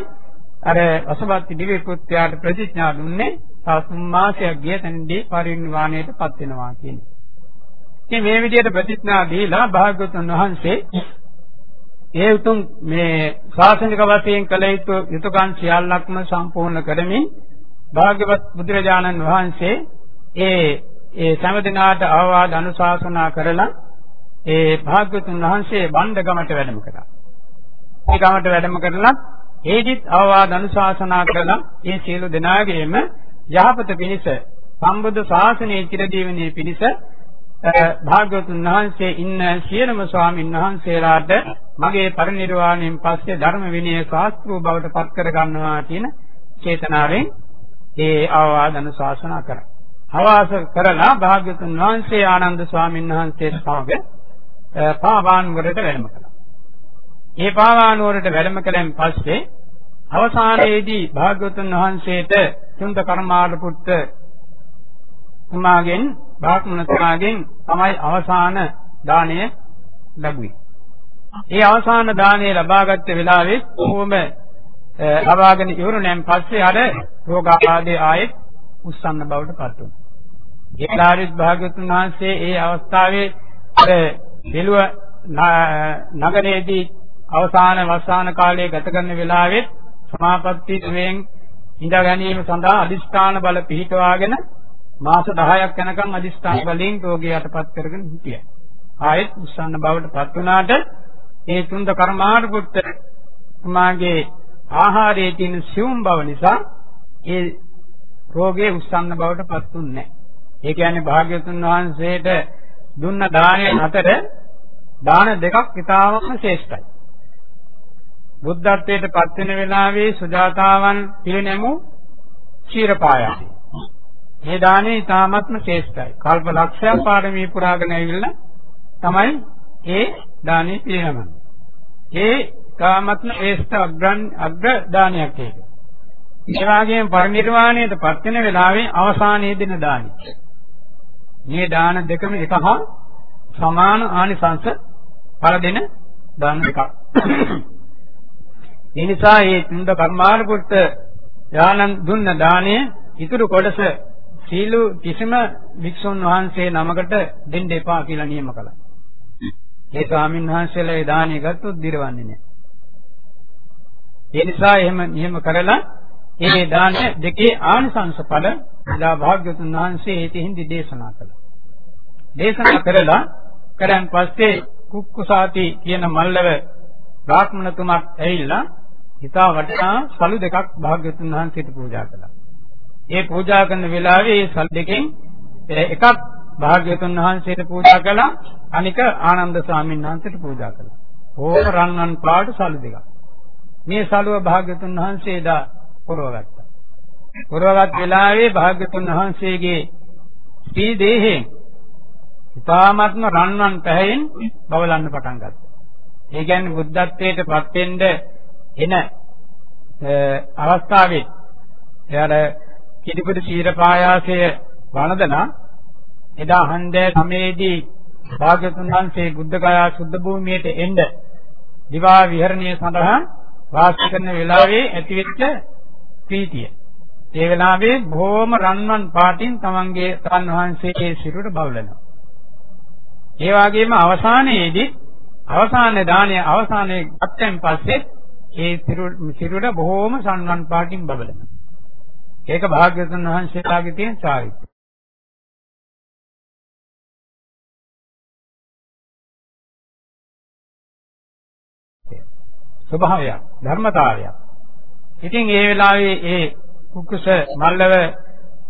අර අසවත්ති දිව්‍ය පුත්‍රයාට ප්‍රතිඥා දුන්නේ සාසුම් මාසයක් ගිය තැනදී පරිනිර්වාණයටපත් වෙනවා කියන්නේ. ඉතින් මේ විදිහට ප්‍රතිඥා දීලා භාග්‍යවතුන් වහන්සේ ඒ උතුම් මේ ශාසනික වශයෙන් කළ යුතු යුතුයකම් සියල්ලක්ම සම්පූර්ණ කරමින් භාග්‍යවත් බුදුරජාණන් වහන්සේ ඒ ඒ සෑම දිනාට අවවාද අනුශාසනා කරලා ඒ භාග්‍යවතුන් වහන්සේ බණ්ඩගමට වැඩම කළා. ඒ ගමට වැඩම කරලා ඒදිත් අවවාද අනුශාසනා කරලා ඒ සියලු දෙනාගේම යහපත පිණිස සම්බුද්ධ ශාසනයේ චිරදීවනයේ පිණිස භාග්‍යවතුන් වහන්සේ ඉන්න සියලුම ස්වාමීන් වහන්සේලාට මගේ පරිනිර්වාණයෙන් පස්සේ ධර්ම විනය ශාස්ත්‍රූ බවට පත් කර ගන්නවා කියන චේතනාවෙන් ඒ අවවාද අනුශාසනා කරා. හවාස කරලා භාග්‍යවතුන් වහන්සේ ආනන්ද ස්වාමීන් වහන්සේ සමග පාවානුවරට වැඩම කළා. ඒ පාවානුවරට වැඩම කළෙන් පස්සේ අවසානයේදී භාග්‍යවතුන් වහන්සේට චුන්ද කර්මාල පුත්‍ර තුමාගෙන් බ්‍රාහ්මණ තුමාගෙන් තමයි අවසාන දාණය ලැබුවේ. ඒ අවසාන දාණය ලබාගත් වෙලාවේ කොහොම ලබාගෙන ඉවරුණෙන් පස්සේ අර රෝගාබාධය ආයෙත් උස්සන්න බවට පත් වුණා. ඒ කාර්යත් භාග්‍යවතුන් වහන්සේ ඒ අවස්ථාවේ අර දෙලුව නගරයේදී අවසාන වස්සාන කාලයේ ගත කරන වෙලාවෙත් සමාපatti තුනෙන් ඉඳ ගැනීම සඳහා අදිෂ්ඨාන බල පිහිටවාගෙන මාස 10ක් යනකම් අදිස්ථාන වලින් රෝගී යටපත් කරගෙන හිටියා. ආයෙත් උස්සන්න බවට පත් වුණාට ඒ තුන්ද කර්මාර පුත්‍ර මාගේ ආහාරයේ තියෙන සිවුම් බව නිසා ඒ රෝගේ උස්සන්න බවට පත් වුන්නේ නැහැ. ඒ කියන්නේ භාග්‍යවතුන් වහන්සේට දුන්න දානය අතර දාන දෙකක් ඉතාමත්ම ශ්‍රේෂ්ඨයි. බුද්ධත්වයට පත් වෙන වෙලාවේ සුජාතාවන් පිළිනැමු ක්ෂීරපායයි. මේ දානේ ඊ타ත්ම ශ්‍රේෂ්ඨයි. කල්ප ලක්ෂයක් පාරමී පුරාගෙන ඇවිල්ලා තමයි ඒ දානේ පිළිගන්නේ. ඒ ඊ타ත්ම ශ්‍රේෂ්ඨ අග්‍රන් අග්‍ර දානයක් ඒක. ඒ වගේම පරිනිර්වාණයට පත් වෙන වෙලාවේ අවසානයේ දෙන දානි. මේ දාන දෙකම එක හා සමාන ආනිසංස පල දෙන දාන දෙකක්. ඒ නිසා මේ තුන්ද කර්මානුකූල යානන් දුන්න දාණය ඉතුරු කොටස සීල කිසිම වික්ෂුන් වහන්සේ නමකට දෙන්න එපා කියලා නියම කළා. ඒ ස්වාමීන් වහන්සේලා ඒ දාණය ගත්තොත් දිරවන්නේ නැහැ. ඒ නිසා එහෙම නියම කරලා ඒ දාන දෙකේ ආනිසංස ඵල දා භාග්‍යතුන් වහන්සේ ඒතෙහිඳි දේශනා කළා. දේශනා කරලා කරන් පස්සේ කුක්කුසාති කියන මල්ලව බ්‍රාහ්මණතුමක් ඇවිල්ලා හිතා වටනා සලු දෙකක් භාග්‍යතුන් වහන්සේට පූජා කළා. ඒ පූජා කරන වෙලාවේ මේ සල් දෙකෙන් එකක් භාග්‍යවතුන් වහන්සේට පූජා කළා අනික ආනන්ද ස්වාමීන් වහන්සේට පූජා කළා. ඕම රන්වන් පාට සල් දෙකක්. මේ සලුව භාග්‍යවතුන් වහන්සේ දා පොරවගත්තා. පොරවගත් වෙලාවේ භාග්‍යවතුන් වහන්සේගේ ස්ත්‍රී දේහයෙන් ඉතාමත්ම රන්වන් පැහැයෙන් බවලන්න පටන් ගත්තා. ඒ කියන්නේ බුද්ධත්වයට පත් වෙන්න එන අවස්ථාවේ එයාට කිරිපිට සීර පායාසය වළඳනා එදා හන්දෑ සමයේදී භාග්‍යතුන් වහන්සේ බුද්ධ ගයා සුද්ධ භූමියට එන්න දිවා විහරණය සඳහා වාසය කරන වෙලාවේ ඇතිවෙච්ච ප්‍රීතිය. ඒ වෙලාවේ බොහොම රන්වන් පාටින් තමන්ගේ තන් වහන්සේගේ සිරුරට බවලනවා. ඒ වගේම අවසානයේදී අවසාන දාණය අවසානයේ අත්යෙන් පස්සේ ඒ සිරුර බොහොම සන්වන් පාටින් බබලනවා. ඒක භාග්‍යවතුන් වහන්සේලාගේ තියෙන චාරිත්‍රය. ස්වභාවයක් ධර්මතාවයක්. ඉතින් ඒ වෙලාවේ ඒ කුකුස මල්ලව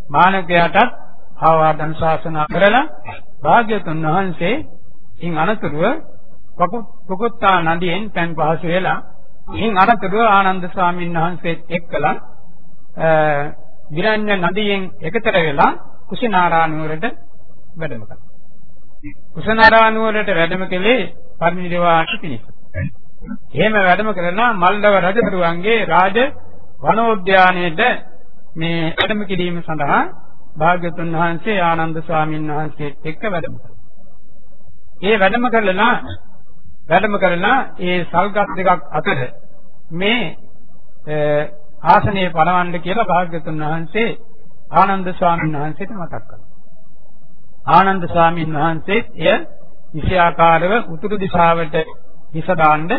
මානකයාටත් ආවාදන් ශාසනා කරලා භාග්‍යතුන් වහන්සේ ඉන් අනතුරුව පොකුත්තා නදියෙන් පෑන් පහසු වෙලා ඉන් අනතුරුව ආනන්ද ස්වාමීන් වහන්සේත් එක්කලා විරඤ්‍ය නදියෙන් එකතර වෙලා කුසිනාරා නුවරට වැඩම කළා. කුසිනාරා නුවරට වැඩම කළේ පරිනිර්වාණ පිණිස. එහෙම වැඩම කරනා මල්දව රජතුරුවන්ගේ රාජ වනෝද්‍යානයේද මේ වැඩම කිරීම සඳහා භාග්‍යතුන් වහන්සේ ආනන්ද ස්වාමීන් වහන්සේත් එක්ක වැඩම කළා. ඒ වැඩම කළා වැඩම කරලා ඒ සල්ගත් දෙකක් අතර මේ ආසනයේ පනවන්න කියලා භාග්‍යතුන් වහන්සේ ආනන්ද ස්වාමීන් වහන්සේට මතක් කළා. ආනන්ද ස්වාමීන් වහන්සේ එය විෂයාකාරව උතුරු දිශාවට හිස දාන්න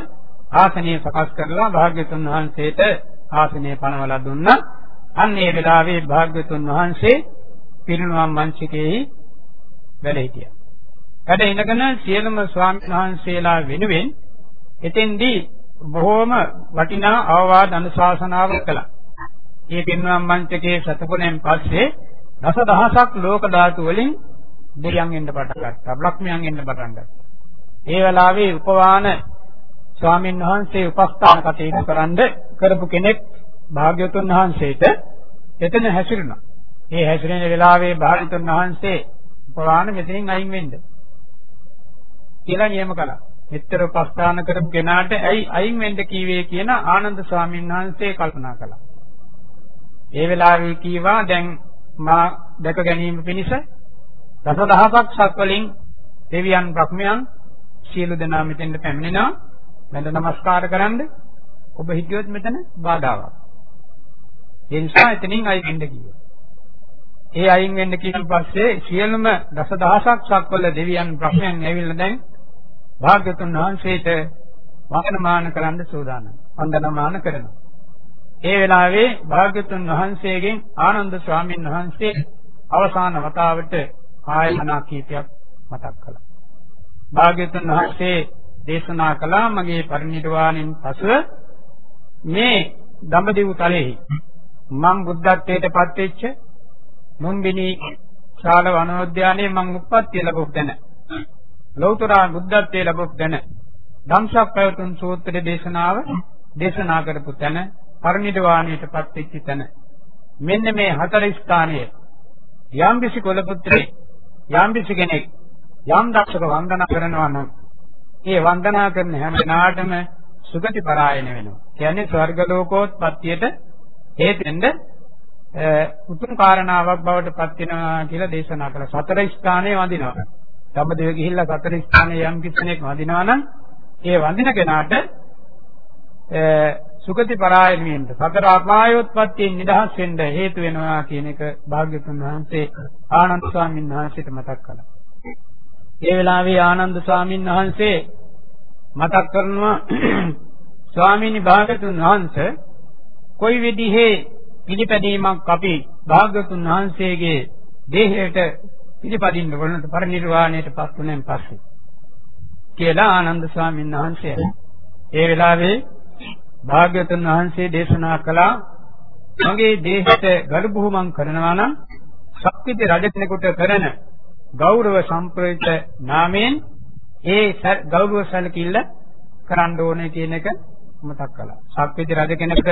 ආසනය සකස් කරලා භාග්‍යතුන් වහන්සේට ආසනය පනවලා දුන්නා. අන්න ඒ වෙලාවේ භාග්‍යතුන් වහන්සේ පිරිනුවම් මංචකයේ වැඩ හිටියා. වැඩ ඉඳගෙන සියලුම ස්වාමීන් වහන්සේලා වෙනුවෙන් එතෙන්දී බොහෝම වටිනා අවවාද අනුශාසනාවක් කළා. මේ පින්වම් මංචකයේ සතපුණෙන් පස්සේ දස දහසක් ලෝක ධාතු වලින් දෙවියන් එන්න පටන් ගත්තා. බ්‍රහ්මයන් එන්න පටන් ගත්තා. ඒ වෙලාවේ උපවාන ස්වාමීන් වහන්සේ උපස්ථාන කටයුතු කරන්න කරපු කෙනෙක් භාග්‍යවතුන් වහන්සේට එතන හැසිරුණා. ඒ හැසිරෙන වෙලාවේ භාග්‍යවතුන් වහන්සේ උපවාන මෙතනින් අයින් වෙන්න කියලා නියම කළා. මෙතර උපස්ථාන කරපු කෙනාට ඇයි අයින් වෙන්න කීවේ කියන ආනන්ද ස්වාමීන් වහන්සේ කල්පනා කළා. ඒ වෙලාවේ කීවා දැන් මා දැක ගැනීම පිණිස දසදහසක් සක්වලින් දෙවියන් බ්‍රහ්මයන් සියලු දෙනා මෙතෙන්ට පැමිණෙනවා. මන්ද නමස්කාර කරන්න ඔබ හිටියොත් මෙතන බාධාවක්. ඒ නිසා එතනින් අයින් වෙන්න කිව්වා. ඒ අයින් වෙන්න කියන පස්සේ සියලුම දසදහසක් සක්වල දෙවියන් බ්‍රහ්මයන් ඇවිල්ලා දැන් භාග්‍යතුන් වහන්සේට වන්දනමාන කරන්න සූදානම්. වන්දනමාන කරනවා. ඒ වෙලාවේ භාග්‍යතුන් වහන්සේගෙන් ආනන්ද ස්වාමීන් වහන්සේ අවසාන වතාවට ආයතනා කීපයක් මතක් කළා. භාග්‍යතුන් වහන්සේ දේශනා කළා මගේ පරිනිර්වාණයෙන් පසුව මේ දඹදිව තලෙහි මං බුද්ධත්වයට පත් වෙච්ච මුම්බිනි ශාල වනෝද්‍යානයේ මං උප්පත්ති ලැබුව තැන ලෞතර බුද්ධත්වයේ ලැබුව තැන ධම්සක් පැවතුම් සූත්‍ර දේශනාව දේශනා කරපු තැන පරිනිර්වාණයට පත් වෙච්ච තැන මෙන්න මේ හතර ස්ථානයේ යම්කිසි කුල පුත්‍රයෙක් යම්කිසි කෙනෙක් යම් දක්ෂක වන්දනා කරනවා නම් ඒ වන්දනා කරන හැම දිනාටම සුගති පරායන වෙනවා. කියන්නේ ස්වර්ග ලෝකෝත්පත්තියට හේතු වෙන්න උතුම් කාරණාවක් බවට පත් වෙනවා කියලා දේශනා කළා. සතර ස්ථානයේ වඳිනවා. ධම්මදේව ගිහිල්ලා සතර ස්ථානයේ යම් කිසිනෙක් වඳිනවා නම් ඒ වඳින කෙනාට සුගති පරායනයෙන් සතර අපායෝත්පත්තියෙන් නිදහස් වෙන්න හේතු වෙනවා කියන එක භාග්‍යතුන් වහන්සේ ආනන්ද ස්වාමීන් වහන්සේට මතක් කළා. ඒ වෙලාවේ ආනන්ද ස්වාමීන් වහන්සේ මතක් කරනවා ස්වාමීනි භාග්‍යතුන් වහන්සේ කොයි විදිහේ පිළිපැදීමක් අපි භාග්‍යතුන් වහන්සේගේ දේහයට පිළිපදින්න වුණත් පරිනිර්වාණයට පත් වුණෙන් පස්සේ කියලා ආනන්ද ස්වාමීන් වහන්සේ ඒ වෙලාවේ භාග්‍යතුන් වහන්සේ දේශනා කළා මගේ දේහයට ගරු බුහුමන් කරනවා නම් ශක්තිත රජ කෙනෙකුට කරන ගෞරව සම්ප්‍රයුක්ත නාමයෙන් ඒ ගෞරව සැලකිල්ල කරන්න ඕනේ කියන එක මතක් කළා. ශක්තිත රජ කෙනෙකුට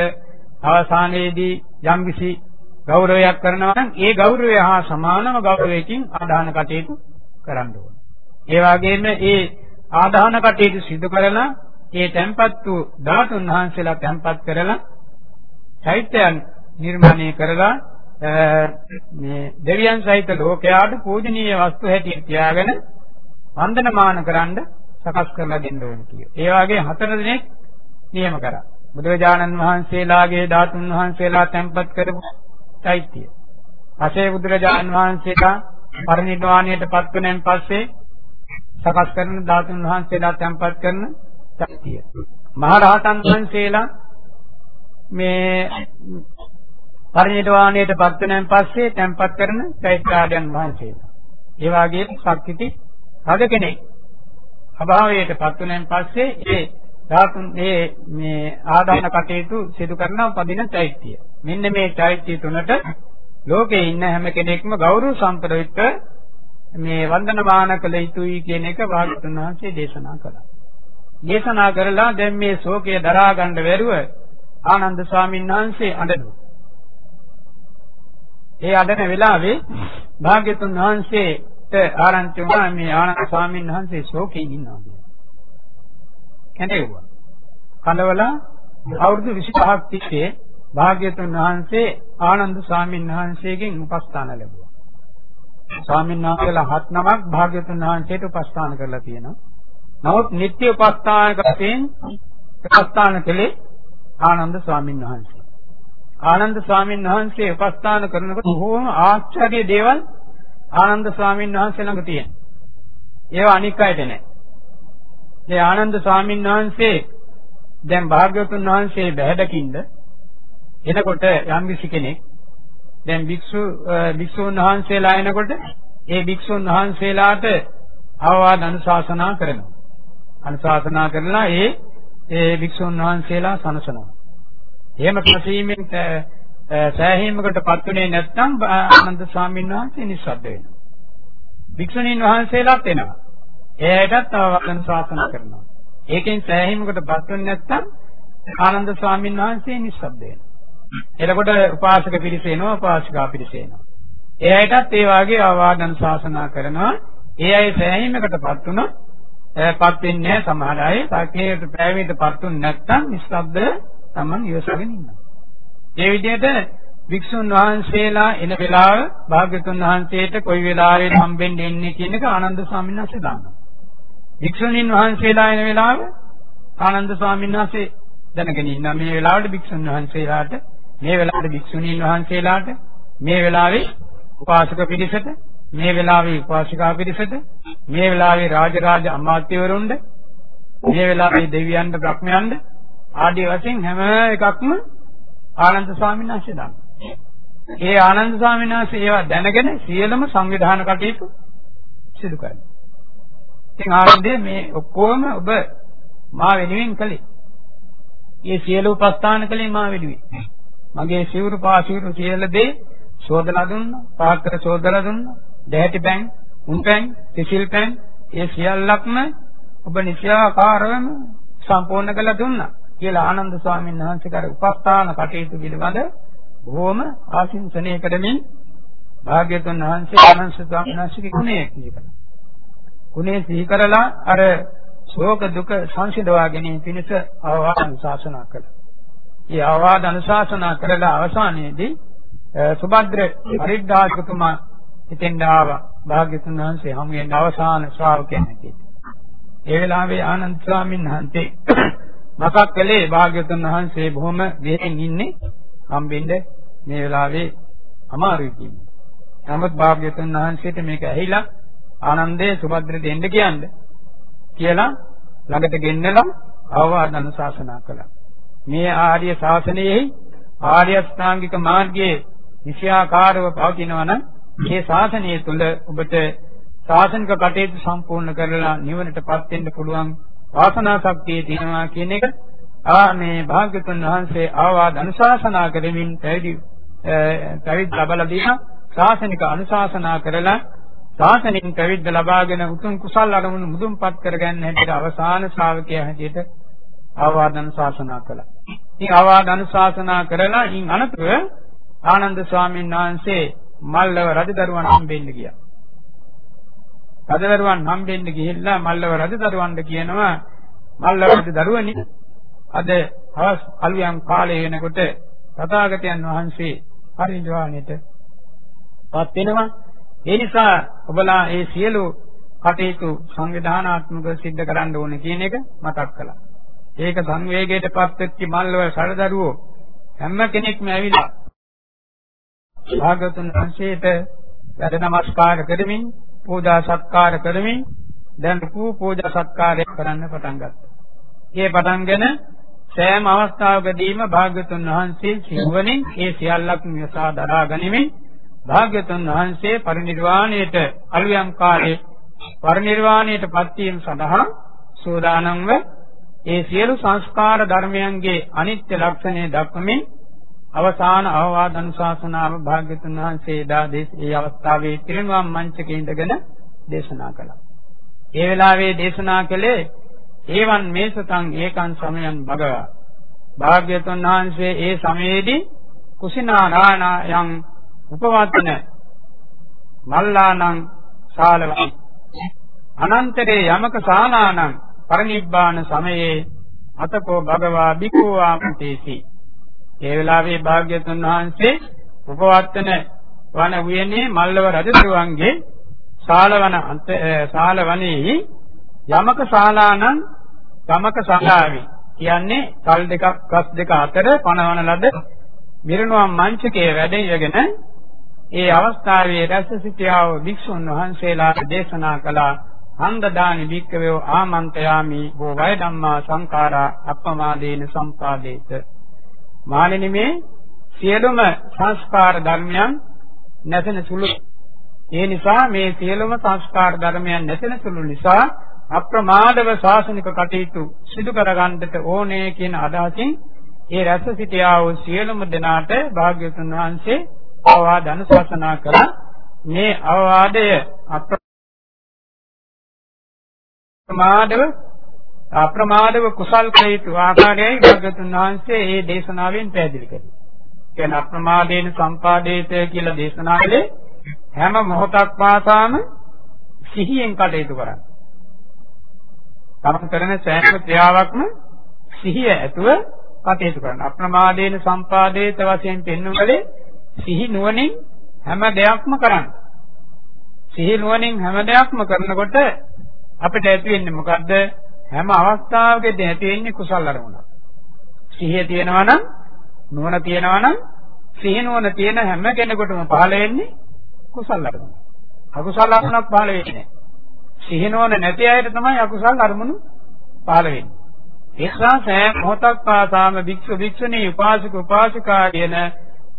අවසානයේදී යම්කිසි ගෞරවයක් කරනවා නම් ඒ ගෞරවය හා සමානම ගෞරවයකින් ආදාන කටයුතු කරන්න ඕනේ. ඒ වගේම ඒ ආදාන කටයුතු සිදු කරලා ඒ tempat වූ ධාතුන් වහන්සේලා tempat කරලා චෛත්‍යයන් නිර්මාණය කරලා මේ දෙවියන් සහිත ලෝකයාට පූජනීය වස්තු හැටියට තියාගෙන වන්දනමාන කරන්න සකස් කරලා දෙන්න ඕන කියෝ. ඒ වගේ හතර දිනක් නියම කරා. බුදුරජාණන් වහන්සේලාගේ ධාතුන් වහන්සේලා තැන්පත් කරපු චෛත්‍යය. පසේ බුදුරජාණන් වහන්සේලා පරිනිර්වාණයට පත් වෙනන් පස්සේ සකස් කරන ධාතුන් වහන්සේලා තැන්පත් කරන චෛත්‍යය. මහරහතන් වහන්සේලා මේ පරිනිර්වාණයට පත් වෙනන් පස්සේ තැන්පත් කරන චෛත්‍යාදයන් වහන්සේලා. ඒ වගේම ශක්තිති රජ කෙනෙක් අභාවයට පත් වෙනන් පස්සේ ඒ ධාතුන් මේ මේ ආදාන කටයුතු සිදු කරන පදින චෛත්‍ය. මෙන්න මේ චෛත්‍ය තුනට ලෝකේ ඉන්න හැම කෙනෙක්ම ගෞරව සම්ප්‍රයුක්ත මේ වන්දනමාන කළ යුතුයි කියන එක භාගතුන් වහන්සේ දේශනා කළා. දේශනා කරලා දැන් මේ ශෝකය දරා ගන්න බැරුව ආනන්ද ස්වාමීන් වහන්සේ අඬනවා. ඒ අඬන වෙලාවේ භාග්‍යතුන් වහන්සේට ආරංචි වුණා මේ ආනන්ද ස්වාමීන් වහන්සේ ශෝකයෙන් ඉන්නවා කියලා. කැඳෙව්වා. කලවලා අවුරුදු 25ක් තිස්සේ භාග්‍යතුන් වහන්සේ ආනන්ද ස්වාමීන් වහන්සේගෙන් උපස්ථාන ලැබුවා. ස්වාමීන් වහන්සේලා හත් නමක් භාග්‍යතුන් වහන්සේට උපස්ථාන කරලා තියෙනවා. නමුත් නිත්‍ය උපස්ථානක වශයෙන් උපස්ථාන කළේ ආනන්ද ස්වාමීන් වහන්සේ. ආනන්ද ස්වාමීන් වහන්සේ උපස්ථාන කරනකොට බොහෝම ආශ්චර්ය දේවල් ආනන්ද ස්වාමීන් වහන්සේ ළඟ තියෙනවා. ඒවා අනික් අයට නැහැ. ඒ ආනන්ද ස්වාමීන් වහන්සේ දැන් භාග්‍යවතුන් වහන්සේ බැහැදකින්ද එනකොට යම් කෙනෙක් දැන් භික්ෂු භික්ෂුන් වහන්සේලා එනකොට ඒ භික්ෂුන් වහන්සේලාට අවවාද අනුශාසනා කරනවා. අනුශාසනා කරලා ඒ ඒ භික්ෂුන් වහන්සේලා සනසනවා. එහෙම කසීමෙන් සෑහීමකටපත් උනේ නැත්නම් ආනන්ද ස්වාමීන් වහන්සේ නිස්සබ්ද වෙනවා. භික්ෂුණීන් වහන්සේලාත් එනවා. එයාටත් අවවාදන ශාසනා කරනවා. ඒකෙන් සෑහීමකටපත් වෙන්නේ නැත්නම් ආනන්ද ස්වාමීන් වහන්සේ නිස්සබ්ද වෙනවා. එතකොට උපාසක පිරිස එනවා උපාසිකා පිරිස එනවා. එයාටත් ඒ වාගේ ආවාදන ශාසනා කරනවා. ඒ අය සෑහීමකටපත් වුණොත් පත් වෙන්නේ නැහැ සමහර අය. සාකේට පෑවීමටපත් වුනේ නැත්නම් නිස්සබ්ද Taman ඉවසගෙන ඉන්නවා. ඒ විදිහට වික්ෂුන් වහන්සේලා එන වෙලාව භාග්‍යතුන් වහන්සේට කොයි වෙලාවෙද හම්බෙන්න එන්නේ කියන එක ආනන්ද ස්වාමීන් වහන්සේ දන්නවා. වික්ෂුණීන් වහන්සේලා එන වෙලාව ආනන්ද ස්වාමීන් වහන්සේ දැනගෙන ඉන්නවා මේ වෙලාවට වික්ෂුන් වහන්සේලාට මේ වෙලාවට භික්ෂුණීන් වහන්සේලාට මේ වෙලාවේ උපාසක පිරිසට මේ වෙලාවේ උපාසිකා පිරිසට මේ වෙලාවේ රාජරාජ අමාත්‍යවරුන්ට මේ වෙලාවේ දෙවියන්ට බ්‍රහ්මයන්ට ආදී වශයෙන් හැම එකක්ම ආනන්ද ස්වාමීන් වහන්සේ දන්නවා. ඒ ආනන්ද ස්වාමීන් වහන්සේ ඒවා දැනගෙන සියලුම සංවිධාන කටයුතු සිදු කරනවා. ඉතින් ආනන්දේ මේ ඔක්කොම ඔබ මා වෙනුවෙන් කළේ. මේ සියලු උපස්ථාන කළේ මා වෙනුවෙන්. මගේ සිවුරු පාසිවුරු සියල්ල දේ සෝදලා දුන්නා, පාත්‍ර සෝදලා දුන්නා, දැහැටි පෑන්, උන් පෑන්, සිසිල් පෑන්, ඒ සියල්ලක්ම ඔබ නිශ්චයාකාරවම සම්පූර්ණ කළා දුන්නා කියලා ආනන්ද ස්වාමීන් වහන්සේ කර උපස්ථාන කටයුතු පිළිබඳ බොහොම ආශිංසනය කරමින් භාග්‍යතුන් වහන්සේ ආනන්ද ස්වාමීන් වහන්සේගේ ගුණය කියනවා. ගුණය සිහි කරලා අර ශෝක දුක සංසිඳවා ගැනීම පිණිස අවවාද ශාසනා කළා. ඒ අවවාද අනුශාසනා කරලා අවසානයේදී සුභද්‍ර පරිද්දාසකතුමා ඉතින් ආවා භාග්‍යතුන් වහන්සේ හමු වෙන අවසාන ශ්‍රාවකයන් හැටියට. ඒ වෙලාවේ ආනන්ද ස්වාමීන් වහන්සේ මතක් කළේ භාග්‍යතුන් වහන්සේ බොහොම වෙහෙන් ඉන්නේ හම්බෙන්න මේ වෙලාවේ අමාරුයි කියන්නේ. නමුත් භාග්‍යතුන් වහන්සේට මේක ඇහිලා ආනන්දේ සුභද්‍ර දෙන්න කියන්නේ කියලා ළඟට ගෙන්නලා අවවාද අනුශාසනා කළා. මේ ආර්ය ශාසනයෙහි ආර්ය අෂ්ටාංගික මාර්ගයේ විෂයාකාරව පවතිනවා නම් මේ ශාසනය තුළ ඔබට ශාසනික කටයුතු සම්පූර්ණ කරලා නිවනටපත් වෙන්න පුළුවන් වාසනා ශක්තිය තියෙනවා කියන එක ආ මේ භාග්‍යතුන් වහන්සේ ආවාද අනුශාසනා කරමින් පැවිදි පැවිදි ලබලා දීලා ශාසනික අනුශාසනා කරලා ශාසනික පැවිද්ද ලබාගෙන උතුම් කුසල් අරමුණු මුදුන්පත් කරගන්න හැටියට අවසාන ශ්‍රාවකයා හැටියට ආවාද අනුශාසනා කළා. ඉතින් ආවාද අනුශාසනා කරලා ඉන් අනතුර ආනන්ද ස්වාමීන් වහන්සේ මල්ලව රජදරුවන් හම්බෙන්න ගියා. රජදරුවන් හම්බෙන්න ගිහිල්ලා මල්ලව රජදරුවන්ට කියනවා මල්ලව රජදරුවනි අද හවස් අලුයම් කාලේ වෙනකොට තථාගතයන් වහන්සේ පරිනිර්වාණයට පත් වෙනවා. ඒ නිසා ඔබලා මේ සියලු කටයුතු සංවිධානාත්මකව සිද්ධ කරන්න ඕනේ කියන එක මතක් කළා. ඒක සංවේගයටපත් වෙච්ච මල්ලව සරදරුවෝ හැම කෙනෙක්ම ඇවිල්ලා භාගතුන් වහන්සේට වැඩ නමස්කාර කරමින් පූජා සත්කාර කරමින් දැන් පූ පූජා සත්කාරය කරන්න පටන් ගත්තා. ඒ පටන්ගෙන සෑම අවස්ථාවකදීම භාග්‍යතුන් වහන්සේ සිවණින් ඒ සියල්ලක්ම යසා දරා ගනිමින් භාග්‍යතුන් වහන්සේ පරිනිර්වාණයට අලුයම් කාලේ පරිනිර්වාණයට පත්වීම සඳහා සූදානම්ව ඒ සියලු සංස්කාර ධර්මයන්ගේ අනිත්‍ය ලක්ෂණය දක්වමින් අවසාන අවවාද අනුශාසනාව භාග්‍යතුන් වහන්සේ එදා ඒ අවස්ථාවේ පිරිනුවම් මංචකේ ඉඳගෙන දේශනා කළා. ඒ වෙලාවේ දේශනා කළේ ඒවන් මේසතං ඒකං සමයන් භගවා. භාග්‍යතුන් වහන්සේ ඒ සමයේදී කුසිනාරාණයන් උපවත්තන මල්ලානං ශාලවං අනන්තරේ යමක ශාලානං පරිනිබ්බාන සමයේ අතකෝ භගවා බිකෝ ආමතේසි ඒ වෙලාවේ භාග්‍යතුන් වහන්සේ උපවත්තන වන වූයේ මල්ලව රජතුරුවන්ගේ ශාලවන ශාලවනයේ යමක ශාලානං යමක ශාලාවේ කියන්නේ කල් දෙකක් ගස් දෙක අතර පනවන ලද මිරිනුවම් මංචකයේ වැඩ ඉගෙන ඒ අවස්ථාවේ රැස් සිටියා වූ භික්ෂුන් වහන්සේලාට දේශනා කළා. හන්දදානි භික්කවෝ ආමන්ත්‍රයාමි බෝ වය ධම්මා සංඛාරා අප්පමාදේන සම්පාදේත. මානෙනි මේ සියලුම සංස්කාර ධර්මයන් නැසෙන සුළු ඒ නිසා මේ සියලුම සංස්කාර ධර්මයන් නැසෙන සුළු නිසා අප්‍රමාදව ශාසනික කටයුතු සිදු කරගන්නට ඕනේ කියන අදහසින් ඒ රැස් සිටියා වූ සියලුම දෙනාට භාග්‍යවතුන් වහන්සේ අවවාද අනුශාසනා කළා මේ අවවාදය අප්‍රමාදව අප්‍රමාදව කුසල් කළ ආකාරයයි භාග්‍යවතුන් වහන්සේ මේ දේශනාවෙන් පැහැදිලි කළේ. කියන්නේ අප්‍රමාදේන සම්පාදේත කියලා දේශනාවලේ හැම මොහොතක් පාසාම සිහියෙන් කටයුතු කරන්න. තමන් කරන සෑම ක්‍රියාවක්ම සිහිය ඇතුව කටයුතු කරන්න. අප්‍රමාදේන සම්පාදේත වශයෙන් පෙන්වන්නේ සිහි නුවණින් හැම දෙයක්ම කරන්න. සිහි නුවණින් හැම දෙයක්ම කරනකොට අපිට ඇති වෙන්නේ මොකද්ද? හැම අවස්ථාවකදී ඇති වෙන්නේ කුසල අරමුණක්. සිහිය තියෙනවා නම් නුවණ තියෙනවා නම් සිහි නුවණ තියෙන හැම කෙනෙකුටම පහළ වෙන්නේ කුසල අරමුණ. අකුසල අරමුණක් පහළ වෙන්නේ නැහැ. සිහි නුවණ නැති අයට තමයි අකුසල අරමුණු පහළ වෙන්නේ. ඒ නිසා සෑම මොහොතක් පාසාම භික්ෂු භික්ෂුණී උපාසක උපාසිකා කියන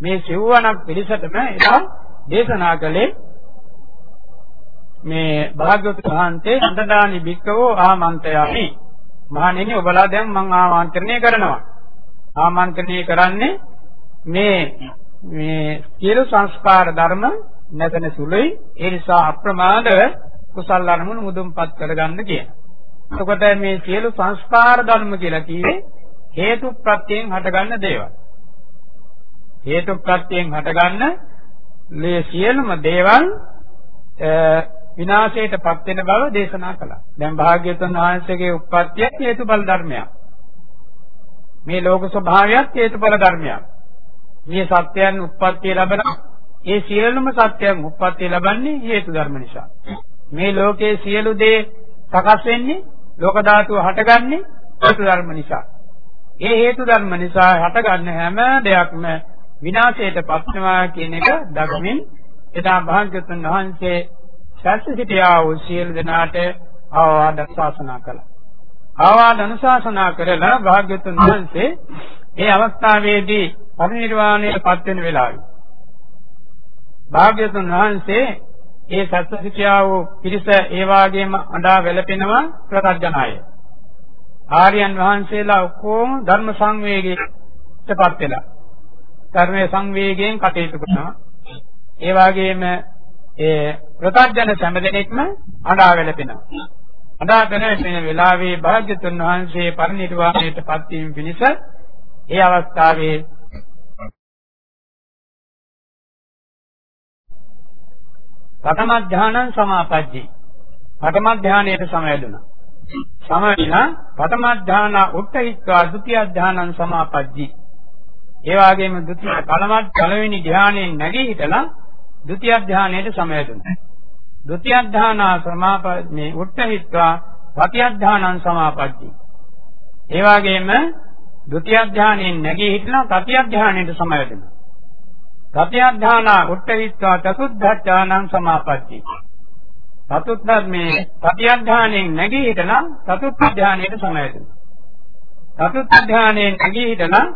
මේ සිව්වණක් පිළිසතම එදා දේශනා කළේ මේ භාග්‍යවතුන් වහන්සේ අන්තදානි භික්කවෝ ආමන්ත්‍රයමි. මහණෙනි ඔබලා දැන් මම ආමන්ත්‍රණය කරනවා. ආමන්ත්‍රණය කරන්නේ මේ මේ සියලු සංස්කාර ධර්ම නැතන සුළුයි ඒ නිසා අප්‍රමාදව කුසල් අරමුණු මුදුන්පත් කරගන්න කියන. එතකොට මේ සියලු සංස්කාර ධර්ම කියලා කියේ හේතු ප්‍රත්‍යයෙන් හටගන්න දේවල්. හේතු ප්‍රත්‍යයෙන් හටගන්න මේ සියලුම දේවල් විනාශයටපත් වෙන බව දේශනා කළා. දැන් භාග්‍යවතුන් වහන්සේගේ උප්පත්තිය හේතුඵල ධර්මයක්. මේ ලෝක ස්වභාවයත් හේතුඵල ධර්මයක්. මේ සත්‍යයන් උප්පත්තිය ලැබෙන ඒ සියලුම සත්‍යයන් උප්පත්තිය ලබන්නේ හේතු ධර්ම නිසා. මේ ලෝකයේ සියලු දේ සකස් වෙන්නේ ලෝක ධාතුව හටගන්නේ හේතු ධර්ම නිසා. ඒ හේතු ධර්ම නිසා හටගන්න හැම දෙයක්ම විනාශයට පත්වනවා කියන එක දක්මින් එදා භාග්‍යවතුන් වහන්සේ සැස්ස සිටියා වූ සියලු දෙනාට ආවාද ශාසනා කළා. ආවාද අනුශාසනා කරලා භාග්‍යවතුන් වහන්සේ ඒ අවස්ථාවේදී පරිනිර්වාණයට පත් වෙන වෙලාවේ භාග්‍යවතුන් වහන්සේ ඒ සත්‍ය සිටියා වූ පිරිස ඒ වාගේම අඬා වැළපෙනවා ප්‍රත්‍යඥාය. ආර්යයන් වහන්සේලා ඔක්කොම ධර්ම සංවේගයටපත් වෙලා ධර්මයේ සංවේගයෙන් කටයුතු කරනවා. ඒ වාගේම ඒ ප්‍රත්‍යඥ සම්බදෙනෙක්ම අඬා වැළපෙනවා. අඬා වැළපෙන වෙලාවේ භාග්‍යතුන් වහන්සේ පරිනිර්වාණයටපත් වීම පිණිස ඒ අවස්ථාවේ ප්‍රථම ධානං සමාපජ්ජි. ප්‍රථම ධානයට සමවැදුණා. සමවැදිනා ප්‍රථම ධාන උත්තරීත්වා ဒုတိ ය ධානං සමාපජ්ජි. ඒ වගේම ဒုတိ ය පළමත් පළවෙනි ධානයෙන් නැගී හිටලා ဒုတိ ය ධානයට සමවැදුණා. ဒုတိ ය ධාන සමාපජ්ජි උත්තරීත්වා තතිය ධානං සමාපජ්ජි. ඒ වගේම ဒုတိ ය ධානයෙන් නැගී හිටලා තතිය ධානයට සමවැදුණා. සත්‍යඥාන උත්තරීත්වා චතුද්ධාඥානං සමාපatti. චතුත්ථ මේ සත්‍යඥාණයෙන් නැගී හිටලා චතුත්ථ ඥානයට සමවැදෙනවා. චතුත්ථ ඥාණයෙන් නැගී හිටලා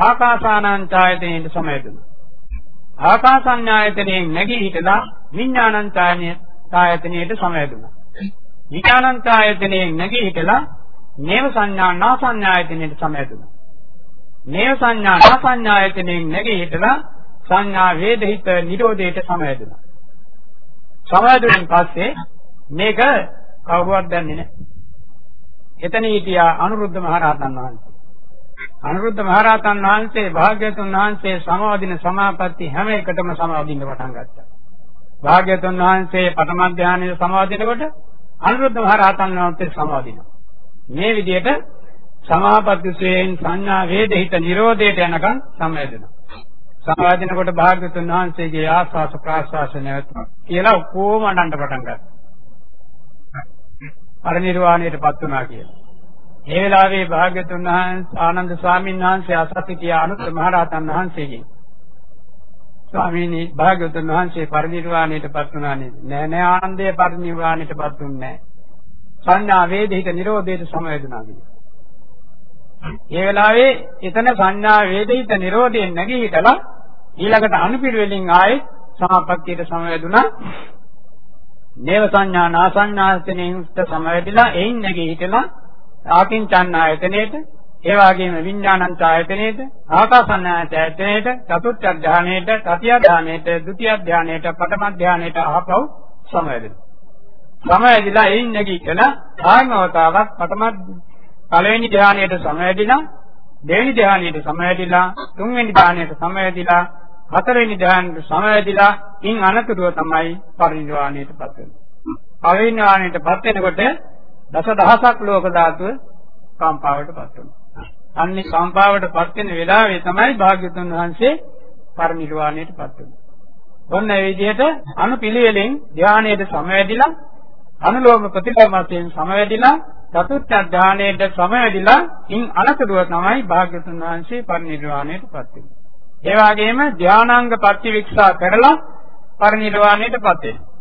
ආකාසානං ඡායතනෙට සමවැදෙනවා. ආකාසඤ්ඤායතනෙන් නැගී හිටලා විඥානං ඡායතනෙට සමවැදුණා. විඥානං ඡායතනෙන් නැගී හිටලා නේව සංඥා නාසඤ්ඤායතනෙට සමවැදුණා. නේව සංඥා නාසඤ්ඤායතනෙන් නැගී හිටලා සංඥා වේදිත නිරෝධයට සමවැදුණා. සමවැදුණන් පස්සේ මේක කවුරුවත් දන්නේ නැහැ. එතන හිටියා අනුරුද්ධ මහරහතන් වහන්සේ. අනුරුද්ධ මහරහතන් වහන්සේ භාග්‍යතුන් වහන්සේ සමාදින සමාපatti හැම එකටම සමාදින්න පටන් ගත්තා. භාග්‍යතුන් වහන්සේ පඨම ධානයේ සමාදිනකොට අනුරුද්ධ මහරහතන් වහන්සේ සමාදිනවා. මේ විදිහට සමාපත්තියෙන් සංඥා වේදිත නිරෝධයට යනකම් සමවැදෙනවා. සමාදිනකොට භාග්‍යතුන් වහන්සේගේ ආස්වාස ප්‍රාස්වාස නැවතුණා කියලා ඔක්කොම අඬන්න පටන් ගත්තා. පරිනිර්වාණයටපත් වුණා කියලා. ඒ වෙලාවේ භාග්‍යතුන් වහන්සේ ආනන්ද ස්වාමීන් වහන්සේ අසතිතිය අනුත් මහරහතන් වහන්සේගෙන් ස්වාමීනි භාග්‍යවතුන් වහන්සේ පරිනිර්වාණයටපත් වුණා නේද? නෑ නෑ ආනන්දේ පරිනිර්වාණයටපත් වුන්නේ නෑ. සංඥා වේදිත නිරෝධයට සමවැදුණා කියලා. ඒ වෙලාවේ එතන සංඥා වේදිත නිරෝධයෙන් නැගී හිටලා ඊළඟට අනුපිළිවෙලින් ආයේ සමාපත්තියට සමවැදුණා. නේව සංඥා නාසඤ්ඤාස්තනෙන් සමවැදිලා එයින් නැගී හිටලා ආකින්චන්න ආයතනයේට ඒ වගේම විඥානන්ත ආයතනයේට ආකාසඤ්ඤායත ආයතනයේට චතුර්ථ ධානයේට තතිය ධානයේට ဒုတိ ය ධානයේට පඨම ධානයේට ආපහු සමවැදෙනවා. සමවැදිලා එයින් නැගීලා ආත්මවතාවක් පඨම පළවෙනි ධානයේට සමවැදිලා දෙවෙනි ධානයේට සමවැදිලා තුන්වෙනි ධානයේට සමවැදිලා හතරවෙනි ධානයට සමවැදිලා ඉන් අනතුරුව තමයි පරිනිර්වාණයටපත් වෙන්නේ. පරිනිර්වාණයටපත් වෙනකොට දස දහසක් ලෝක ධාතුව කම්පාවටපත් වෙනවා. අන්නේ කම්පාවටපත් වෙන වෙලාවේ තමයි භාග්‍යතුන් වහන්සේ පරිනිර්වාණයටපත් වෙන්නේ. ඔන්න ඒ විදිහට අනුපිළිවෙලෙන් ධානයේද සමවැදිලා අනුලෝම ප්‍රතිපමයෙන් සමවැදිලා චතුර්ථ ධානයේද සමවැදිලා ඉන් අනතුරුව තමයි භාග්‍යතුන් වහන්සේ පරිනිර්වාණයටපත් වෙන්නේ. ඒ වගේම ධානාංග ප්‍රතිවික්ෂා කරලා පරිනිර්වාණයටපත් වෙනවා.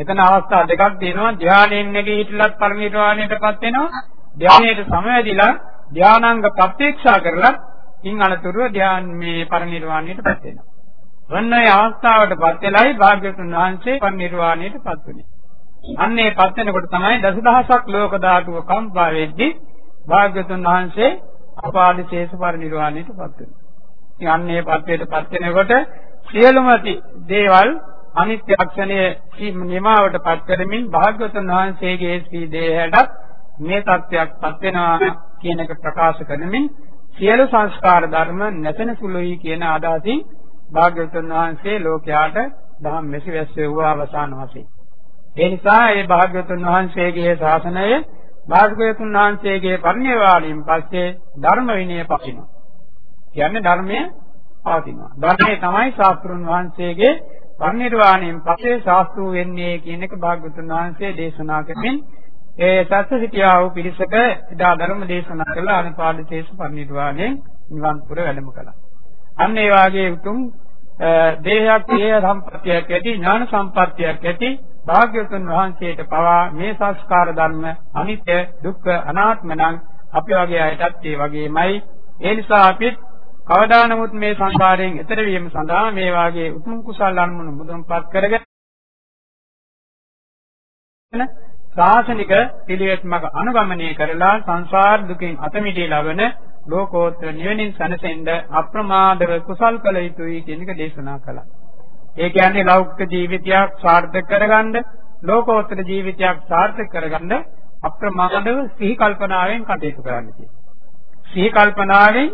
එතන අවස්ථා දෙකක් තියෙනවා ධානයෙන් නැගී හිටලත් පරිනිර්වාණයටපත් වෙනවා ධානයට සමවැදිලා ධානාංග ප්‍රත්‍යක්ෂා කරලා ඉන් අනතුරුව ධාන මේ පරිනිර්වාණයටපත් වෙනවා. වන්නේ අවස්ථාවටපත් වෙලයි භාග්‍යවතුන් වහන්සේ පරිනිර්වාණයටපත් වුනේ. අන්නේ පත් වෙනකොට තමයි දසදහසක් ලෝක ධාතුව කම්පා වෙද්දී භාග්‍යවතුන් වහන්සේ අපාදිශේෂ පරිනිර්වාණයටපත් වෙනවා. ඉතින් අන්නේ පත්වේටපත් වෙනකොට සියලුම දේවල් අනිත්‍ය ලක්ෂණයේ නිමාවටපත් කරමින් භාග්‍යවතුන් වහන්සේගේ සී දේහයටත් මේ තත්ත්වයක්පත් වෙනවා කියන එක ප්‍රකාශ කරමින් සියලු සංස්කාර ධර්ම නැසෙන සුළුයි කියන අදහසින් භාග්‍යවතුන් වහන්සේ ලෝකයාට දහම් මෙසිවැස්සේ වූ අවසාන වශයෙන්. ඒ නිසා මේ භාග්‍යවතුන් වහන්සේගේ ශාසනය භාග්‍යවතුන් වහන්සේගේ පරිණිරවාණයෙන් පස්සේ ධර්ම විනය පවතිනවා. කියන්නේ ධර්මය පවතිනවා. ධර්මයේ තමයි ශාස්ත්‍රුන් වහන්සේගේ පරිණිරවාණයෙන් පස්සේ ශාස්ත්‍රු වෙන්නේ කියන එක භාග්‍යවතුන් වහන්සේ දේශනා කරමින් ඒ සත්‍ය සිටියා වූ පිරිසක එදා ධර්ම දේශනා කළ අනුපාදිතේස පරිනිර්වාණයෙන් නිවන් පුර වැඩම කළා. අන්න ඒ වාගේ උතුම් දේහයක් දේහ සම්පත්තියක් ඇති ඥාන සම්පත්තියක් ඇති භාග්‍යවතුන් වහන්සේට පවා මේ සංස්කාර ධර්ම අනිත්‍ය දුක්ඛ අනාත්ම නම් අපි වගේ අයටත් ඒ වගේමයි. ඒ නිසා අපිත් කවදා නමුත් මේ සංසාරයෙන් එතර වීම සඳහා මේ වාගේ උතුම් කුසල අනුමුණු මුදුන්පත් කරගෙන ශාසනික පිළිවෙත් මඟ අනුගමනය කරලා සංසාර දුකින් අත මිදී ලබන ලෝකෝත්තර නිවනින් සැනසෙන්න අප්‍රමාදව කුසල් කළ යුතුයි කියන එක දේශනා කළා. ඒ කියන්නේ ලෞකික ජීවිතයක් සාර්ථක කරගන්න, ලෝකෝත්තර ජීවිතයක් සාර්ථක කරගන්න අප්‍රමාදව සිහි කල්පනාවෙන් කටයුතු කරන්න කියලා. සිහි කල්පනාවෙන්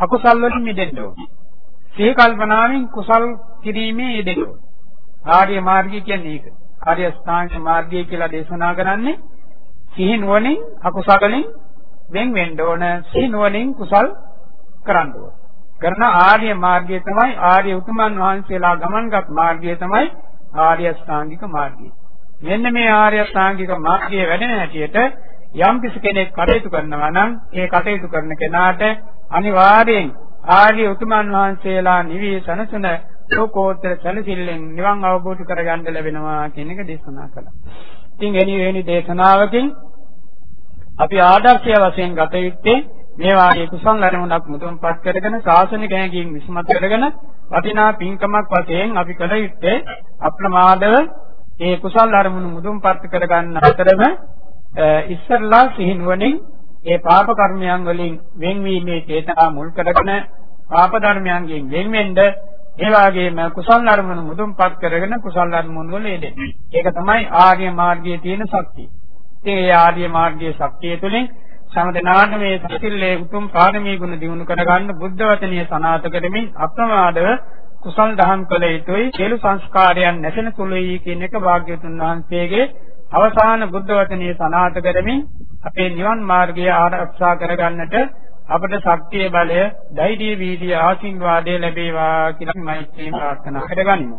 අකුසල් වලින් මිදෙන්න ඕනේ. සිහි කල්පනාවෙන් කුසල් කිරීමේ යෙදෙන්න ඕනේ. ආර්ය මාර්ගය කියන්නේ ඒක. ආර්ය අෂ්ටාංග මාර්ගය කියලා දේශනා කරන්නේ සිහි නුවණින් අකුසලෙන් වෙන් වෙන්න ඕන සිහි නුවණින් කුසල් කරන්න ඕන. කරන ආර්ය මාර්ගය තමයි ආර්ය උතුමන් වහන්සේලා ගමන්ගත් මාර්ගය තමයි ආර්ය අෂ්ටාංගික මාර්ගය. මෙන්න මේ ආර්ය අෂ්ටාංගික මාර්ගයේ වැඩෙන හැටියට යම් කිසි කෙනෙක් කටයුතු කරනවා නම් ඒ කටයුතු කරන කෙනාට අනිවාර්යෙන් ආර්ය උතුමන් වහන්සේලා නිවී සනසන ලෝකෝත්තර සැලසිල්ලෙන් නිවන් අවබෝධ කරගන්න ලැබෙනවා කියන එක දේශනා කළා. ඉතින් එනි වෙනි දේශනාවකින් අපි ආදර්ශය වශයෙන් ගත යුත්තේ මේ වාගේ කුසල් අරමුණක් මුදුන්පත් කරගෙන ශාසනික හැඟීම් විසමත් කරගෙන වටිනා පින්කමක් වශයෙන් අපි කළ යුත්තේ අප්‍රමාදව ඒ කුසල් අරමුණු මුදුන්පත් කරගන්න අතරම ඉස්සරලා සිහිනුවණින් ඒ පාප කර්මයන් වලින් වෙන්වීමේ චේතනා මුල් කරගෙන පාප ධර්මයන්ගෙන් වෙන් වෙන්න ඒ වගේම කුසල් ධර්මණු මුදුන්පත් කරගෙන කුසල් ධර්මණු වල යෙදෙන්නේ. ඒක තමයි ආර්ය මාර්ගයේ තියෙන ශක්තිය. ඉතින් ඒ ආර්ය මාර්ගයේ ශක්තිය තුළින් සමදනාට මේ සතිල්ලේ උතුම් පාරමී ගුණ දිනු කරගන්න බුද්ධ වචනය සනාථ කරමින් අප්‍රමාදව කුසල් දහම් කළ යුතුයි. සියලු සංස්කාරයන් නැසෙන සුළුයි කියන එක වාග්යතුන් වහන්සේගේ අවසාන බුද්ධ වචනේ සනාථ කරමින් අපේ නිවන් මාර්ගය ආරක්ෂා කරගන්නට අපට ශක්තිය බලය, ධෛර්ය, වීර්ය, ආශිර්වාදය ලැබේවා කියලා මෛත්‍රී ප්‍රාර්ථනා කරගනිමු.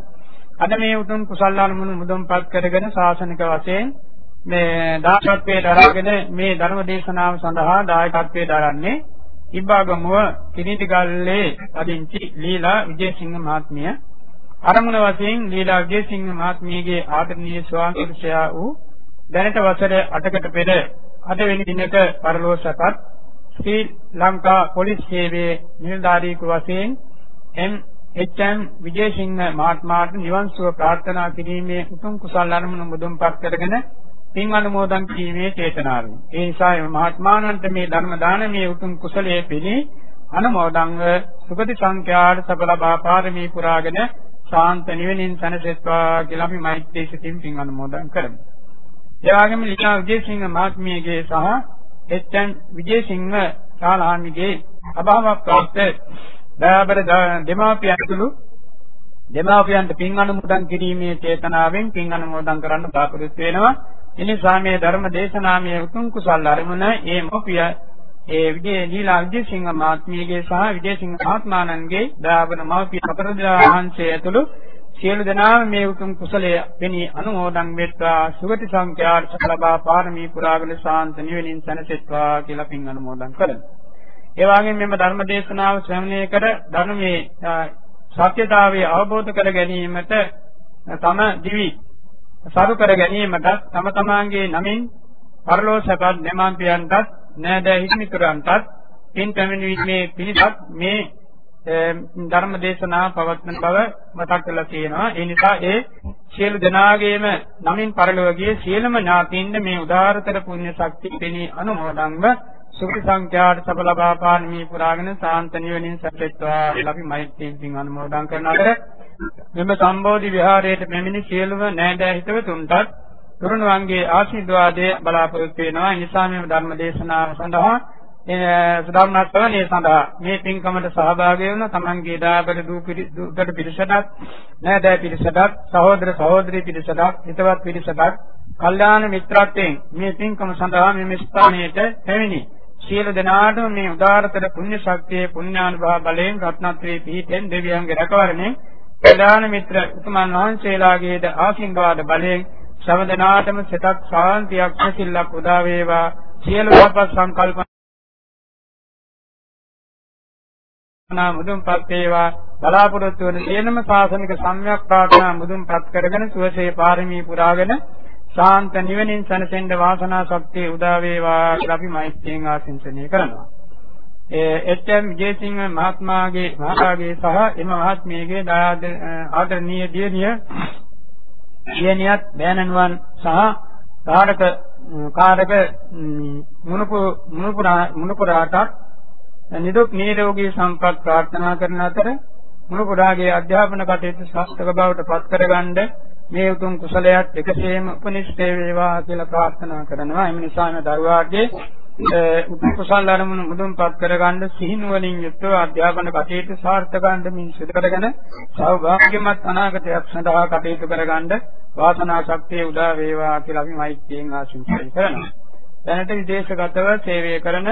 අද මේ උතුම් කුසල් අනුමුණු මුදුන්පත් කරගෙන ශාසනික වශයෙන් මේ දායකත්වයට අරගෙන මේ ධර්ම දේශනාව සඳහා දායකත්වයට අරන්නේ ඉබ්බාගමුව කිරිටිගල්ලේ අදින්චි ලීලා විජේසිංහ මහත්මිය අරමුණ වශයෙන් ලීලා විජේසිංහ මහත්මියගේ ආදරණීය ස්වාමීන් වූ දැනට වසර 8කට පෙර අද වෙනි දිනක පරලෝසපත් ශ්‍රී ලංකා පොලිස් සේවයේ නිලධාරියෙකු වශයෙන් එම් එච්.එම්. විජේසිංහ මහත්මයාට නිවන් සුව ප්‍රාර්ථනා කිරීමේ උතුම් කුසල් අරමුණු මුදුන්පත් කරගෙන පින් අනුමෝදන් කිරීමේ චේතනාවෙන්. ඒ නිසා මේ මහත්මානන්ට මේ ධර්ම දානමේ උතුම් කුසලයේ පිළි අනුමෝදන්ව සුගති සංඛ්‍යාට සබල පාරමී පුරාගෙන ශාන්ත නිවෙනින් සැනසෙත්වා කියලා අපි මෛත්‍රී සිතින් පින් අනුමෝදන් කරමු. ඒ වගේම ලිකා විජේසිංහ මහත්මියගේ සහ එච්.එන්. විජේසිංහ ශාලාන්විගේ අභාවක් ප්‍රාප්ත දයාබර දෙමාපියන්තුළු දෙමාපියන්ට පින් අනුමෝදන් කිරීමේ චේතනාවෙන් පින් අනුමෝදන් කරන්න බලාපොරොත්තු වෙනවා. එනිසා මේ ධර්ම දේශනාමය උතුම් කුසල් අරමුණ ඒ මොපිය ඒ විජේ දීලා විජේසිංහ මහත්මියගේ සහ විජේසිංහ මහත්මාණන්ගේ දාවන මව්පිය අපරදා වහන්සේ ඇතුළු සියලු දෙනාම මේ උතුම් කුසලයේ වෙනි අනුමෝදන් වෙත්වා සුගති සංඛ්‍යාත ලබා පාරමී පුරාගෙන ශාන්ත නිවෙනින් සැනසෙත්වා කියලා පින් අනුමෝදන් කරමු. ඒ වගේම මෙම ධර්ම දේශනාව ශ්‍රවණය කර ධර්මයේ සත්‍යතාවය අවබෝධ කර ගැනීමට තම දිවි සරු කර ගැනීමට තම තමාගේ නමින් පරලෝසපත් දෙමාපියන්ටත් නෑදෑ හිමිතුරන්ටත් පින් පැමිණීමේ පිණිසත් මේ ධර්ම දේශනා පවත්වන බව මතක් කරලා තියෙනවා. ඒ නිසා ඒ සියලු දෙනාගේම නමින් පරලෝකයේ සියලුම ඥාතීන්ද මේ උදාාරතර පුණ්‍ය ශක්තිය පෙනී අනුමෝදන්ව සුඛ සංඛ්‍යාට සබ ලබා පාරමී පුරාගෙන සාන්ත නිවනින් සැපෙත්වා අපි මෛත්‍රියෙන් පින් අනුමෝදන් කරන අතර මෙම සම්බෝධි විහාරයට මෙමිනි සියලුම නෑදෑ හිතවතුන්ටත් තුරුණුවන්ගේ ආශිර්වාදය බලාපොරොත්තු වෙනවා. ඒ නිසා මේ ධර්ම දේශනාව සඳහා සදාම්නාස්වනේ සඳහා මේ පින්කමට සහභාගී වුණ තමන්ගේ දායකද දූපිරිසට පිරිසටත් නෑදෑ පිරිසටත් සහෝදර සහෝදරී පිරිසටත් හිතවත් පිරිසටත් කල්යාණ මිත්‍රත්වයෙන් මේ පින්කම සඳහා මේ ස්ථානයට පැමිණි සියලු දෙනාටම මේ උදාාරතර පුණ්‍ය ශක්තියේ පුණ්‍යානුභව බලයෙන් රත්නත්‍රේ පිහිටෙන් දෙවියන්ගේ රැකවරණයෙන් ප්‍රධාන මිත්‍ර උතුමන් වහන්සේලාගේද ආශිර්වාද බලයෙන් සමදනාටම සිතක් ශාන්තියක් සිල්ලක් උදා වේවා සියලු අපස් සංකල්ප නා මුදුන්පත් වේවා බලාපොරොත්තු වන සියලුම ශාසනික සම්‍යක් ප්‍රාර්ථනා මුදුන්පත් කරගෙන සුවසේ පාරමී පුරාගෙන ශාන්ත නිවනින් සැනසෙන්න වාසනා ශක්තිය උදා වේවා කියලා අපි මෛත්‍රියෙන් ආශිංසනය කරනවා. ඒ එච්.එම්. ජේසිංහ මහත්මයාගේ මහාගේ සහ එම මහත්මියගේ ආදරණීය දියණිය දියණියත් බෑනනුවන් සහ කාරක කාරක මුණුපු මුණුපුරාටත් නිදුක් නිරෝගී සම්පත් ප්‍රාර්ථනා කරන අතර මුළු කුඩාගේ අධ්‍යාපන කටයුතු සාර්ථක බවට පත් කරගන්න මේ උතුම් කුසලයක් එකසේම උපනිෂ්ඨේ වේවා කියලා ප්‍රාර්ථනා කරනවා. එම නිසා මේ දරුවාගේ උතුම් කුසල අරමුණු මුදුන්පත් කරගන්න සිහිනුවණින් යුක්තව අධ්‍යාපන කටයුතු සාර්ථකවන්ට මින් සිදු කරගෙන සෞභාග්‍යමත් අනාගතයක් සඳහා කටයුතු කරගන්න වාසනා ශක්තිය උදා වේවා කියලා අපි මෛත්‍රියෙන් ආශිර්වාද කරනවා. දැනට විදේශගතව සේවය කරන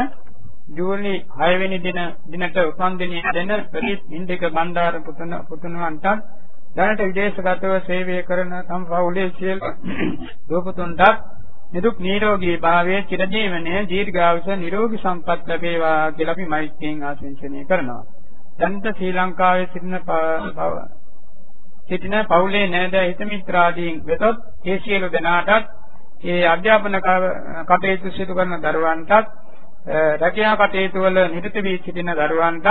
ජූලි 6 වෙනි දින දිනට උපන්දිනය දෙන ප්‍රදීප් ඉන්දික බණ්ඩාර පුතුණ පුතුණවන්ට දැනට විදේශගතව සේවය කරන තම පවුලේ සියලු දුපුතුන්ට නිදුක් නිරෝගී භාවයේ චිරජීවනයේ දීර්ඝායුෂ නිරෝගී සම්පත් ලැබේවා කියලා අපි මෛත්‍රියෙන් ආශිර්වාද කරනවා. දැනට ශ්‍රී ලංකාවේ සිටින සිටින පවුලේ නෑද හිත මිත්‍රාදීන් වෙතොත් ඒ සියලු දෙනාටත් ඒ අධ්‍යාපන කටයුතු සිදු කරන දරුවන්ටත් රැකියා කටයුතු වල නිරත වී සිටින දරුවන්ට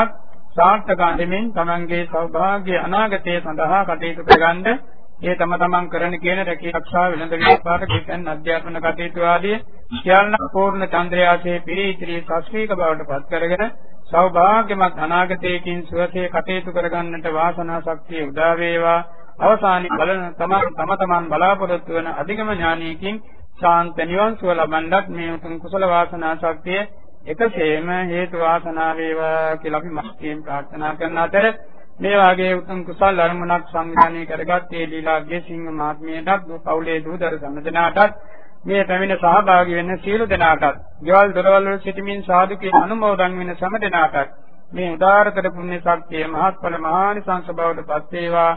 සාර්ථක අන්දමින් තමන්ගේ සෞභාග්‍ය අනාගතය සඳහා කටයුතු කරගන්න ඒ තම තමන් කරන කියන රැකී ආරක්ෂා වෙළඳ ව්‍යාපාර කිසන් අධ්‍යාපන කටයුතු ආදී සියල්ල පූර්ණ චන්ද්‍රයාසේ පිරිත්‍රි ශාස්ත්‍රීය බවට පත් කරගෙන සෞභාග්‍යමත් අනාගතයකින් සුවසේ කටයුතු කරගන්නට වාසනා ශක්තිය උදා වේවා. අවසානයේ බලන තමන් තම තමන් බලාපොරොත්තු වන අධිගම ඥානයකින් ශාන්ත නිවන් සුව ලබන්නත් මේ උතුම් කුසල වාසනා ශක්තිය එකසේම හේතු වාසනා වේවා කියලා අපි මස්තියෙන් ප්‍රාර්ථනා කරන අතර මේ වාගේ උතුම් කුසල් අරමුණක් සංවිධානය කරගත් ඒ ලීලාගේ සිංහ මහත්මියටත් පවුලේ දූදර සම්මතනාටත් මේ පැමිණ සහභාගී වෙන සියලු දෙනාටත් ගෙවල් දොරවල් වල සිටමින් සාදුකේ අනුමෝදන් වෙන සෑම දෙනාටත් මේ උදාාරතර පුණ්‍ය ශක්තිය මහත්ඵල මහානිසංස බවට පත් වේවා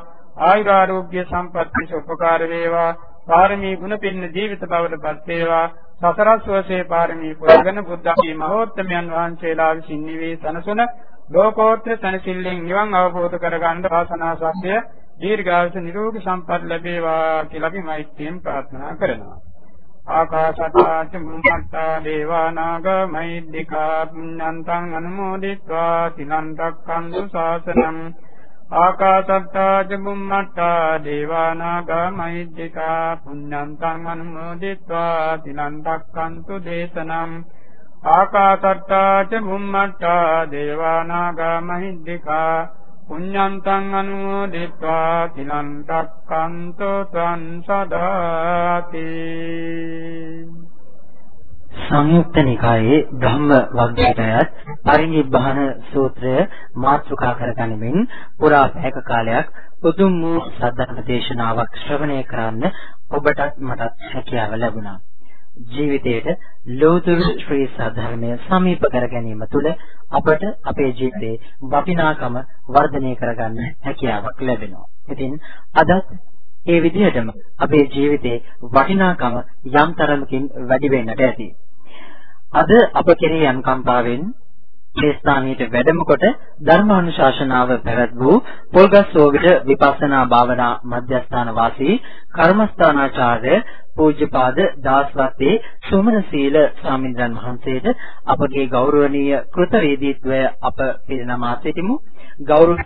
ආයුරාෝග්‍ය සම්පත්තිස උපකාර වේවා පාරමී ගුණ පින්න ජීවිත බවට පත් වේවා සසර සුවසේ පාරමී පුරගෙන බුද්ධ මහෝත්තමයන් වහන්සේලා විසින් නිවේ සනසුන ලෝකෝත්තර සැනසෙල්ලෙන් නිවන් අවබෝධ කරගන්න ආසනා සත්‍ය දීර්ඝාස නිරෝගී සම්පත් ලැබේවා කියලා අපි මෛත්‍රියෙන් ප්‍රාර්ථනා කරනවා. ආකාශත්තා චුම්මත්තා දේවා නාග මෛද්దికා පුඤ්ඤන්තං අනුමෝදිත්වා තිලන්තක්කන්තු ශාසනං ආකාශත්තා චුම්මත්තා දේවා නාග මෛද්దికා පුඤ්ඤන්තං අනුමෝදිත්වා තිලන්තක්කන්තු දේශනං ආකාසට්ටා ච බුම්මට්ටා දේවානාගා මහිද්దికා පුඤ්ඤන්තං අනුමෝදිත්වා තිලං දක්ඛන්තෝ තං සදාති සංයුක්ත නිකායේ ධම්ම වග්ගයටයත් පරිනිබ්බාන සූත්‍රය මාතෘකා කරගනිමින් පුරා පැයක කාලයක් පුදුම් වූ සද්ධර්ම දේශනාවක් ශ්‍රවණය කරන්න ඔබටත් මටත් හැකියාව ලැබුණා. ජීවිතයට ලෝතුරු ශ්‍රී සාධර්මය සමීප කර ගැනීම තුළ අපට අපේ ජීවිතේ වටිනාකම වර්ධනය කරගන්න හැකියාවක් ලැබෙනවා. ඉතින් අදත් ඒ විදිහටම අපේ ජීවිතේ වටිනාකම යම් තරමකින් වැඩි වෙන්නට ඇති. අද අප කෙරේ අනුකම්පාවෙන් මේ ස්ථානයේ වැඩම කොට ධර්මානුශාසනාව පැවැත් වූ පොල්ගස්සෝවිට විපස්සනා භාවනා මධ්‍යස්ථාන වාසී කර්මස්ථානාචාර්ය පූජ්‍යපාද දාස්වත්තේ සුමනසීල ස්වාමින්ද්‍රයන් වහන්සේට අපගේ ගෞරවනීය කෘතවේදීත්වය අප පිරිනමා සිටිමු. ගෞරව